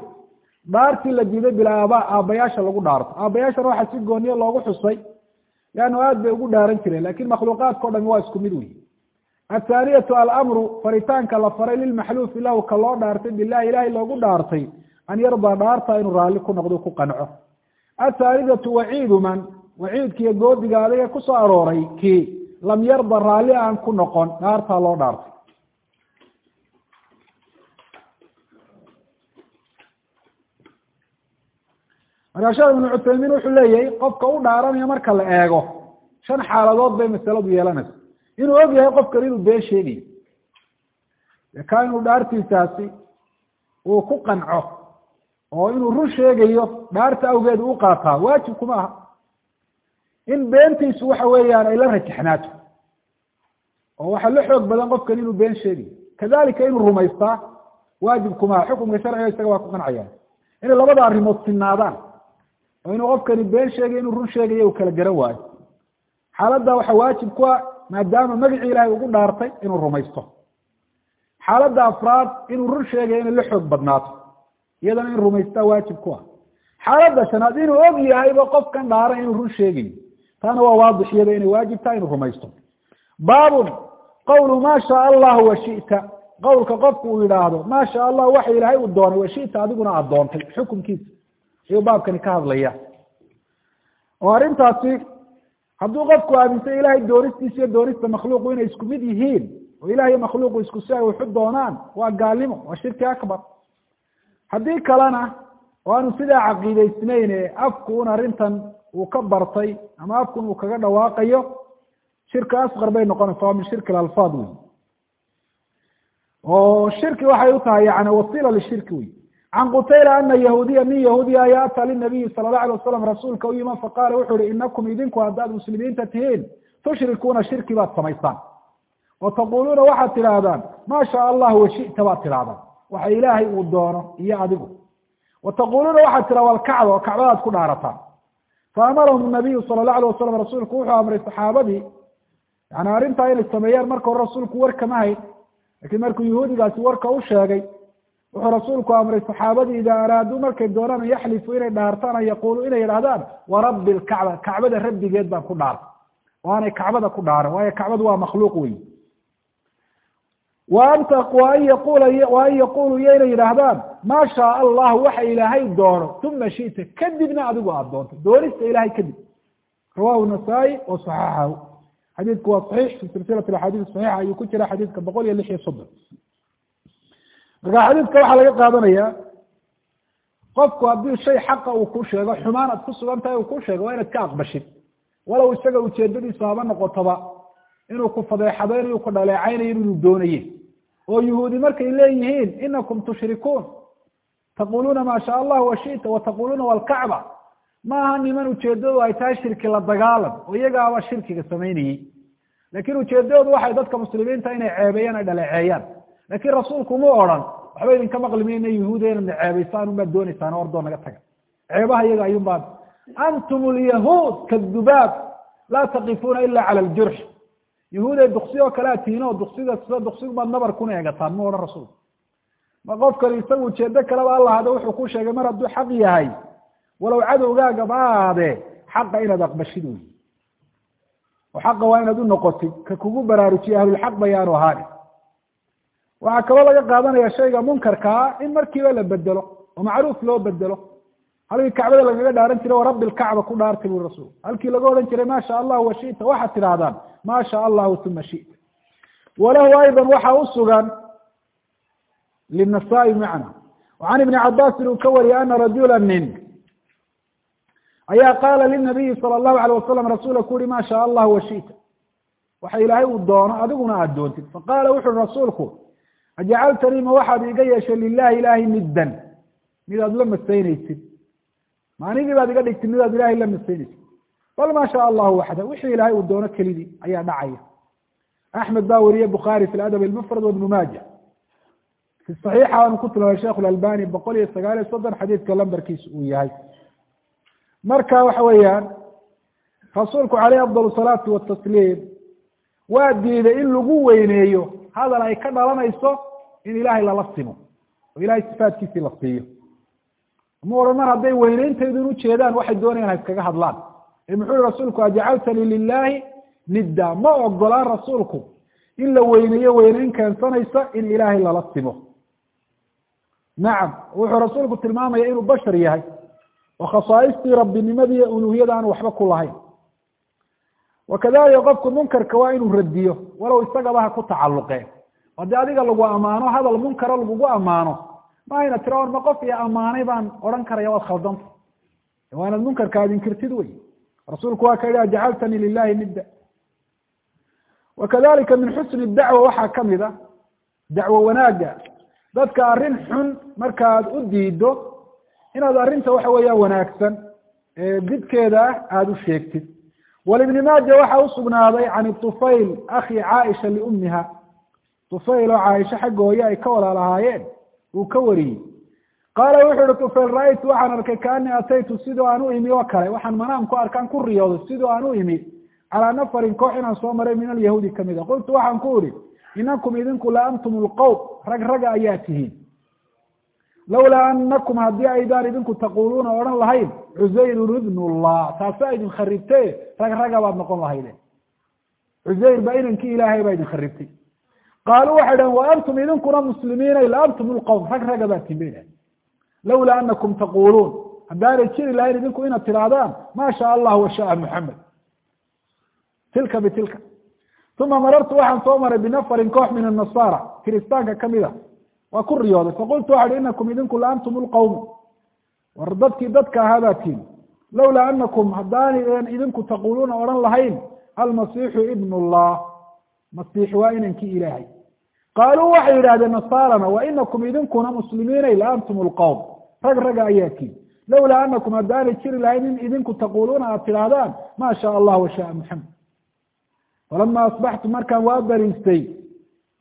dhaartii la diiday bilaaba aabbayaasha lagu dhaarto. Aabbayaashana waxaa si gooniye loogu xusay leannu aad bay ugu dhaaran jireen laakiin makhluuqaadka o dhami waa isku mid wey athaaniyatu alamru faritaanka la faray lilmaxluufi lahu ka loo dhaartay bilahi ilahay loogu dhaartay an yardaa dhaarta inuu raalli ku noqdo ku qanco athaalidatu waciidu man waciidkiiyo goodiga adiga ku soo arooray kii lam yarda raalli aan ku noqon dhaartaa loo dhaartay markaa sheekh ibnu cuthaymiin wuxuu leeyahay qofka u dhaaranayo marka la eego shan xaaladood bay masaladu yeelanaysa. Inuu og yahay qofkan inuu been sheegayo ka inuu dhaartiisaasi uu ku qanco oo inuu run sheegayo dhaarta awgeed u qaataa waajib kuma aha. In beentiisu waxa weeyaan ay la rajaxnaato oo waxaa la xoog badan qofkan inuu been sheegayo kadalika inuu rumaystaa waajib kuma aha. Xukumka sharciga isaga waa ku qancayaan inay labada arrimood sinaadaan inuu qofkani been sheegayo inuu run sheegayo uu kala garan waayo xaaladda waxaa waajib ku ah maadaama magacii ilahay ugu dhaartay inuu rumaysto. Xaaladda afraad inuu run sheegayo inay la xoog badnaato iyadana in rumaystaa waajib ku ah. Xaaladda shanaad inuu og yahayba qofkan dhaaran inuu run sheegayo taana waa waadix iyada inay waajib tahay inuu rumaysto. Baabun qawlu ma shaa allahu washita qowlka qofku uu yidhaahdo ma sha allah waxa ilaahay uu doonay washita adiguna aada doontay xukunkiisa ayuu baabkani ka hadlaya. Oo arrintaasi hadduu qofku aaminsan ilahay doonistiisa iyo doonista makhluuqu inay isku mid yihiin oo ilahay iyo makhluuqu isku si ay waxu doonaan waa gaalnimo waa shirki akbar. Haddii kalena oo aanu sidaa caqiidaysnayn ee afku un arrintan uu ka bartay ama afkun uu kaga dhawaaqayo shirki asqar bay noqonaysa waa min shirki alalfaad wey oo shirki waxay u tahay yani wasiila lishirki wey can qutayla ana yahuudiya nin yahuudiya ayaa ataa linabiyi sala allahu alay wasalam rasuulka u yima faqaala wuxu uhi inakum idinku haddaad muslimiinta tihiin tushrikuuna shirki baad samaysaan oo taquluuna waxaad tidhaahdaan ma shaa allahu washita baad tidhahdaan waxa ilaahay uu doono iyo adigu. Wa taquluuna waxaad tidhahda alkacba oo kacbadaad ku dhaarataan. Faamarahum nabiyu sala allahu alay wasalam rasuulku wuxuu amray saxaabadii yani arrintaa inay sameeyaan marka hore rasuulku war kama hayn lakiin markuu yahuudigaasi warka u sheegay wuxuu rasuulku amray saxaabadii idaa araaduu markay doonaan an yaxlifu inay dhaartaan an yaquluu inay yidhahdaan warabbi lkacba kacbada rabbigeed baan ku dhaartay oo kacbada ku dhaaran waayo kacbadu waa makhluuq wey wa wa an yaqula wa an yaquluu iyo inay yidhaahdaan ma shaa allahu waxa ilaahay doono uma shita kadibna adigu aada doonto. Doonista ilahay kadib. Rawahu nasaa-i wa saxaxahu xadiidku waa saxiix fi silsilati axaadiis saxiixa ayuu ku jira xadiidka boqol iyo lix iyo soddon marka xadiidka waxaa laga qaadanaya qofku haddii shay xaqa uu ku sheego xumaan aad ku sugan tahay uu ku sheego waa inaad ka aqbashid walow isaga ujeedadiisu haba noqotoba inuu ku fadeexadaynayo ku dhaleecaynayo inuu doonaye. Oo yuhuudi markay leeyihiin inakum tushrikuun taquluuna maa shaa allah washita wataquluuna walkacba ma aha niman ujeedadu ay tahay shirki la dagaalam oo iyagaaba shirkiga samaynayey laakiin ujeedadoodu waxay dadka muslimiinta inay ceebeeyaan ay dhaleeceeyaan laakiin rasuulku mu odhan waxba idinka maqli mayna yuhuuda inaad naceebeysaan unbaad dooneysaan ordoo naga taga. Ceebaha iyaga ayun baan antum lyahuud kadubaab laa taqifuuna ila cala ljurx yahuuday duksi oo kale ad tihiin sida duksigubaad nabar kuna eegataan mu odhan rasuulku ma qofkani isagu ujeedo kaleba allahade wuxuu ku sheegay mar hadduu xaq yahay walow cadowgaagaba ahaadee xaqa inaad aqbashid wey oo xaqa waa inaad u noqotid ka kugu baraarujiye ahlulxaq bayaanu ahaani waxaa kaloo laga qaadanaya shayga munkarkaa in markiiba la bedelo oo macruuf loo bedelo halkii kacbada lagaga dhaaran jiray warabbi lkacba ku dhaartay bui rasuul. Halkii laga odhan jiray ma sha allahu washita waxaad tidhahdaan ma sha allahu uma shita walahu ayضa waxaa usugan linasaa-i macna can ibni cabaasin uu ka wariyay ana rajula nin ayaa qaala linabiyi sala allahu alayh wasalam rasuula ku uhi ma sha allahu washita waxa ilaahay uu doono adiguna aada doontid. Faqaala wuxu uhi rasuulku ajacaltanii ma waxaad iga yeeshay lilahi ilahay middan midaad la masaynaysid ma anigii baad iga dhigtid midaad ilahay la masaynaysid bal ma sha allahu waxda wixii ilahay uu doono kelidii ayaa dhacaya axmed baa weriye bukhaari fi ladab lmufrad wabnu maaja fi saxiixa aanu ku tilmaamay sheikh lalbani boqol iyo sagaal iyo soddon xadiidka lambarkiisa uu yahay marka waxa weeyaan rasuulku caleyh afdal salaatu watasliim waa diiday in lagu weyneeyo. Hadal ay ka dhalanayso in ilaahay lala simo oo ilahay sifaatkiisii la siiyo ma odhan mar hadday weyneyntaydun ujeedaan waxay doonayaan ha iskaga hadlaan. Ee muxuu yihi rasuulku ajacaltanii lilahi nidda. Ma ogolaan rasuulku in la weyneeyo weyneyn keensanaysa in ilaahay lala simo nacam wuxuu rasuulku tilmaamaya inuu bashar yahay. Oo khasaaistii rabbinimadii uluhiyada aan waxba ku lahayn wakadalika qofku munkarka waa inuu radiyo walow isagaba ha ku tacalluqeen. Haddii adiga lagu ammaano hadal munkara lagugu ammaano ma ayna tira ma qof iyo ammaanay baan odhan karaya waad khaldanta. Waa inaad munkarka ad inkirtid wey. Rasuulku waa ka yihi ajacaltanii lilahi nidda. Wakadalika min xusni dacwa waxaa ka mid a dacwo wanaaga dadka arrin xun markaad u diido inaad arrinta waxa weeyaan wanaagsan didkeeda ah aada u sheegtid walibni maaja waxaa usugnaaday can tufayl akhi caaisha liummiha tufayl oo caaisha xagga hooye ay ka walaalahaayeen uu ka wariyey. Qaala wuxu uhi tufayl ra'aytu waxaan arkay kaanii ataytu sidoo aan u imi oo kale. Waxaan manaam ku arkaan ku riyooday sidoo aan u imi. Calaa nafarin koox inaan soo maray min alyahuudi ka mid a qultu waxaan ku ihi inakum idinku la antum lqowm rag raga ayaa tihiin lawlaa anakum haddii aydaan idinku taquluuna odhan lahayn cusayrun ibnu llah taasa idin kharibte rag raga baad noqon lahaydeen cusayr ba inankii ilaahay baa idin kharibtay qaaluu waxay dhahen wa antum idinkuna muslimiinay la antum lqowm rag raga baa tihin lawlaa anakum taquluun haddaanay jiri lahayn idinku inaad tidhaahdaan ma sha allah washaaa muxamed tilka bitilka uma marartu waxaan soo maray binafarin koox min anasara kiristaanka ka mid a waa ku riyooday. Faqultu waxa hi inakum idinku la antum lqowm war dadkii dadka ahaabaa tihin lawlaa anakum haddaanidan idinku taquluuna odhan lahayn almasiixu ibn llah masiix waa inankii ilaahay. Qaaluu waxay yidhahdeen nasarana wa inakum idinkuna muslimiinay la antum lqowm rag raga ayaa tihin lawlaa anakum haddaanay jiri lahayn in idinku taquluuna aad tidhaahdaan ma sha allah washaaa muxamed falama asbaxtu markaan waa bariistay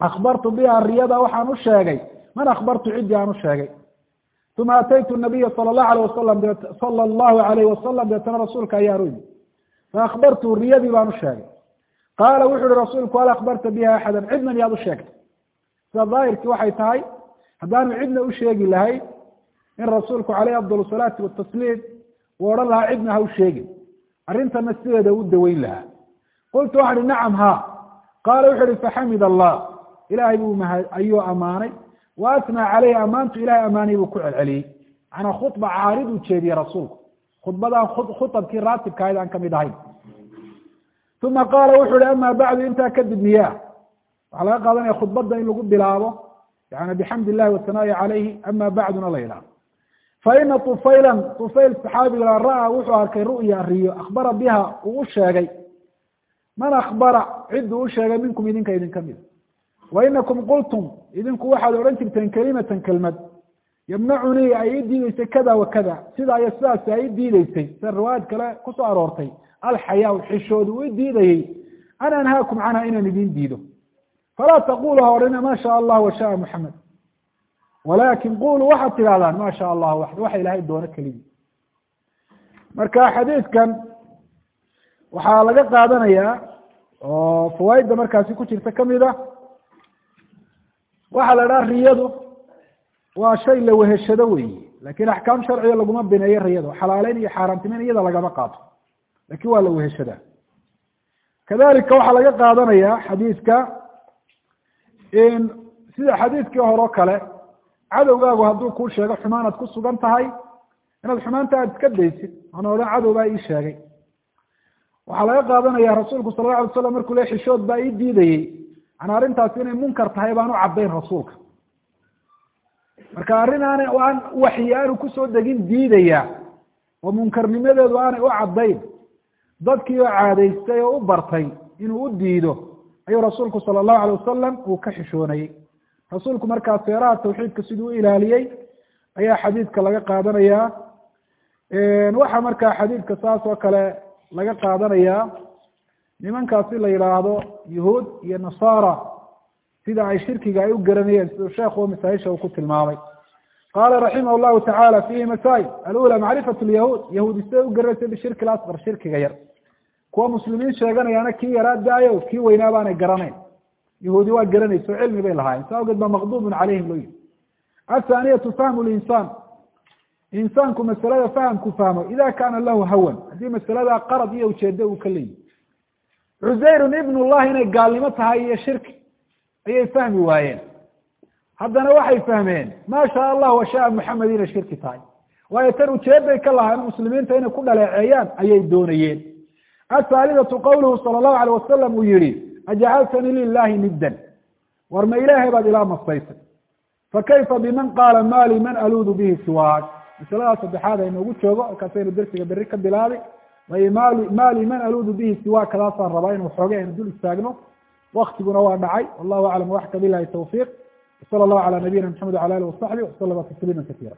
akbartu biha riyada waxaan u sheegay man akbartu ciddii aan sheegay. Uma ataytu nabiya sala allahu alayh wasalam sala allahu alayh wasalam deetana rasuulka ayaan u yimi faakbartu riyadii baan u sheegay. Qaala wuxu uhi rasuulku hal akbarta biha axadan? Cidna miyaad u sheegtay. Sida daahirkii waxay tahay haddaanu cidna u sheegi lahayn in rasuulku caleyh afdal salaati watasliim uu odhan lahaa cidna ha u sheegin. Arrintana sideeda u daweyn lahaa. Qultu waxan ihi nacam ha qaala wuxu uhi faxamid allah. Ilahay buu ayuu amaanay wa atnaa caleyhi amaantu ilahay amaanay buu ku celceliyey. Macnaa khudba caarid uu jeediyey rasuulku. Khudbadaan khuabkii raatibka ahayd aan ka mid ahayn. Uma qaala wuxu uhi ama bacdu intaa kadib miyaa? Waxaa laga qaadanaya khudbadda in lagu bilaabo yani bixamd illahi wasanaa'i calayhi ama bacduna la yidhaha faina tufaylan tufayl saxaabiga ra'a wuxuu arkay ru'ya riyo akhbara biha uu u sheegay. Man akhbara cidduu u sheegay minkum idinka idinka mida wa inakum qultum idinku waxaad odhan jirteen kelimatan kelmad yamnacunii ay ii diideysay kada wa kada sidaa iyo sidaasi ay ii diideysay sida riwaayad kale ku soo aroortay alxayaa xishood uu i diidayey an anhaakum canha inaan idin diido falaa taqulu ha odhina ma sha allah wa shaءa muxamed walakin quluu waxaad tidhahdaan ma sha allah waxd waxa ilaahay doono keligii marka xadiidkan waxaa laga qaadanayaa oo fawaaidda markaasi ku jirta ka mid waxaa la dhaha riyadu waa shay la weheshado weyi laakiin axkaam sharciga laguma bineeyo riyada xalaaleyn iyo xaaraantimeyn iyada lagama qaato. Lakin waa la weheshadaa kadalika waxaa laga qaadanaya xadiidka in sida xadiidkii hore kale cadowgaagu hadduu kuu sheego xumaan aad ku sugan tahay inaad xumaanta aad iska daysid oona odhan cadow baa ii sheegay. Waxaa laga qaadanaya rasuulku sala la alay slam markuu le xishood baa ii diidayey an arrintaasi inay munkar tahay baan u caddayn rasuulka. Marka arrin aanay aan waxyi aanu ku soo degin diidaya oo munkarnimadeedu aanay u caddayn dadkii oo caadaystay oo u bartay inuu u diido ayuu rasuulku sala allahu alay wasalam uu ka xishoonayey rasuulku markaa seeraha tawxiidka siduu u ilaaliyey ayaa xadiidka laga qaadanayaa. Waxaa markaa xadiidka saas oo kale laga qaadanayaa nimankaasi la yidhaahdo yuhuud iyo nasaara sida ay shirkiga ay u garanayeen siduu sheekhu masaaisha uu ku tilmaamay. Qaala raximah llahu tacala fihi masail alula macrifat lyahuud yahuudi siday u garanaysa bishirki lasqar shirkiga yar. Kuwa muslimiin sheeganayaana kii yaraa daayo kii weynaa baanay garanayn. Yahuudi waa garanaysa oo cilmi bay lahaayeen. Sa awgeed ba maqdubun calayhim loo yihi athaaniyatu fahmu linsaan insaanku masalada fahamku fahmo ida kaana lahu hawan. Haddii masalada qarad iyo ujeedo uu ka leeyihi cusayrun ibn llahi inay gaalnimo tahay iyo shirki ayay fahmi waayeen. Haddana waxay fahmeen ma sha allah wa shaa muxamed inay shirki tahay. Waayo tan ujeeday ka lahaan muslimiinta inay ku dhaleeceeyaan ayay doonayeen. Athaalidatu qawluhu sala allahu alayh wasalam uu yihi ajacaltanii lilahi niddan. War ma ilaahay baad ilaa mastaysay fakayfa biman qaala mali man aluudu bihi siwaak. Masaladaas saddexaad aynoogu joogo halkaasaynu dersiga berri ka bilaabay mali man aluudu bihi siwaak kadaasaan rabaa inu xoogay aynu dul istaagno waktiguna waa dhacay. Wallahu aclam waxka bilahi tawfiiq. Wsala allahu cala nabiyina maxamed wala alih wasaxbi waslama tasliima kasiira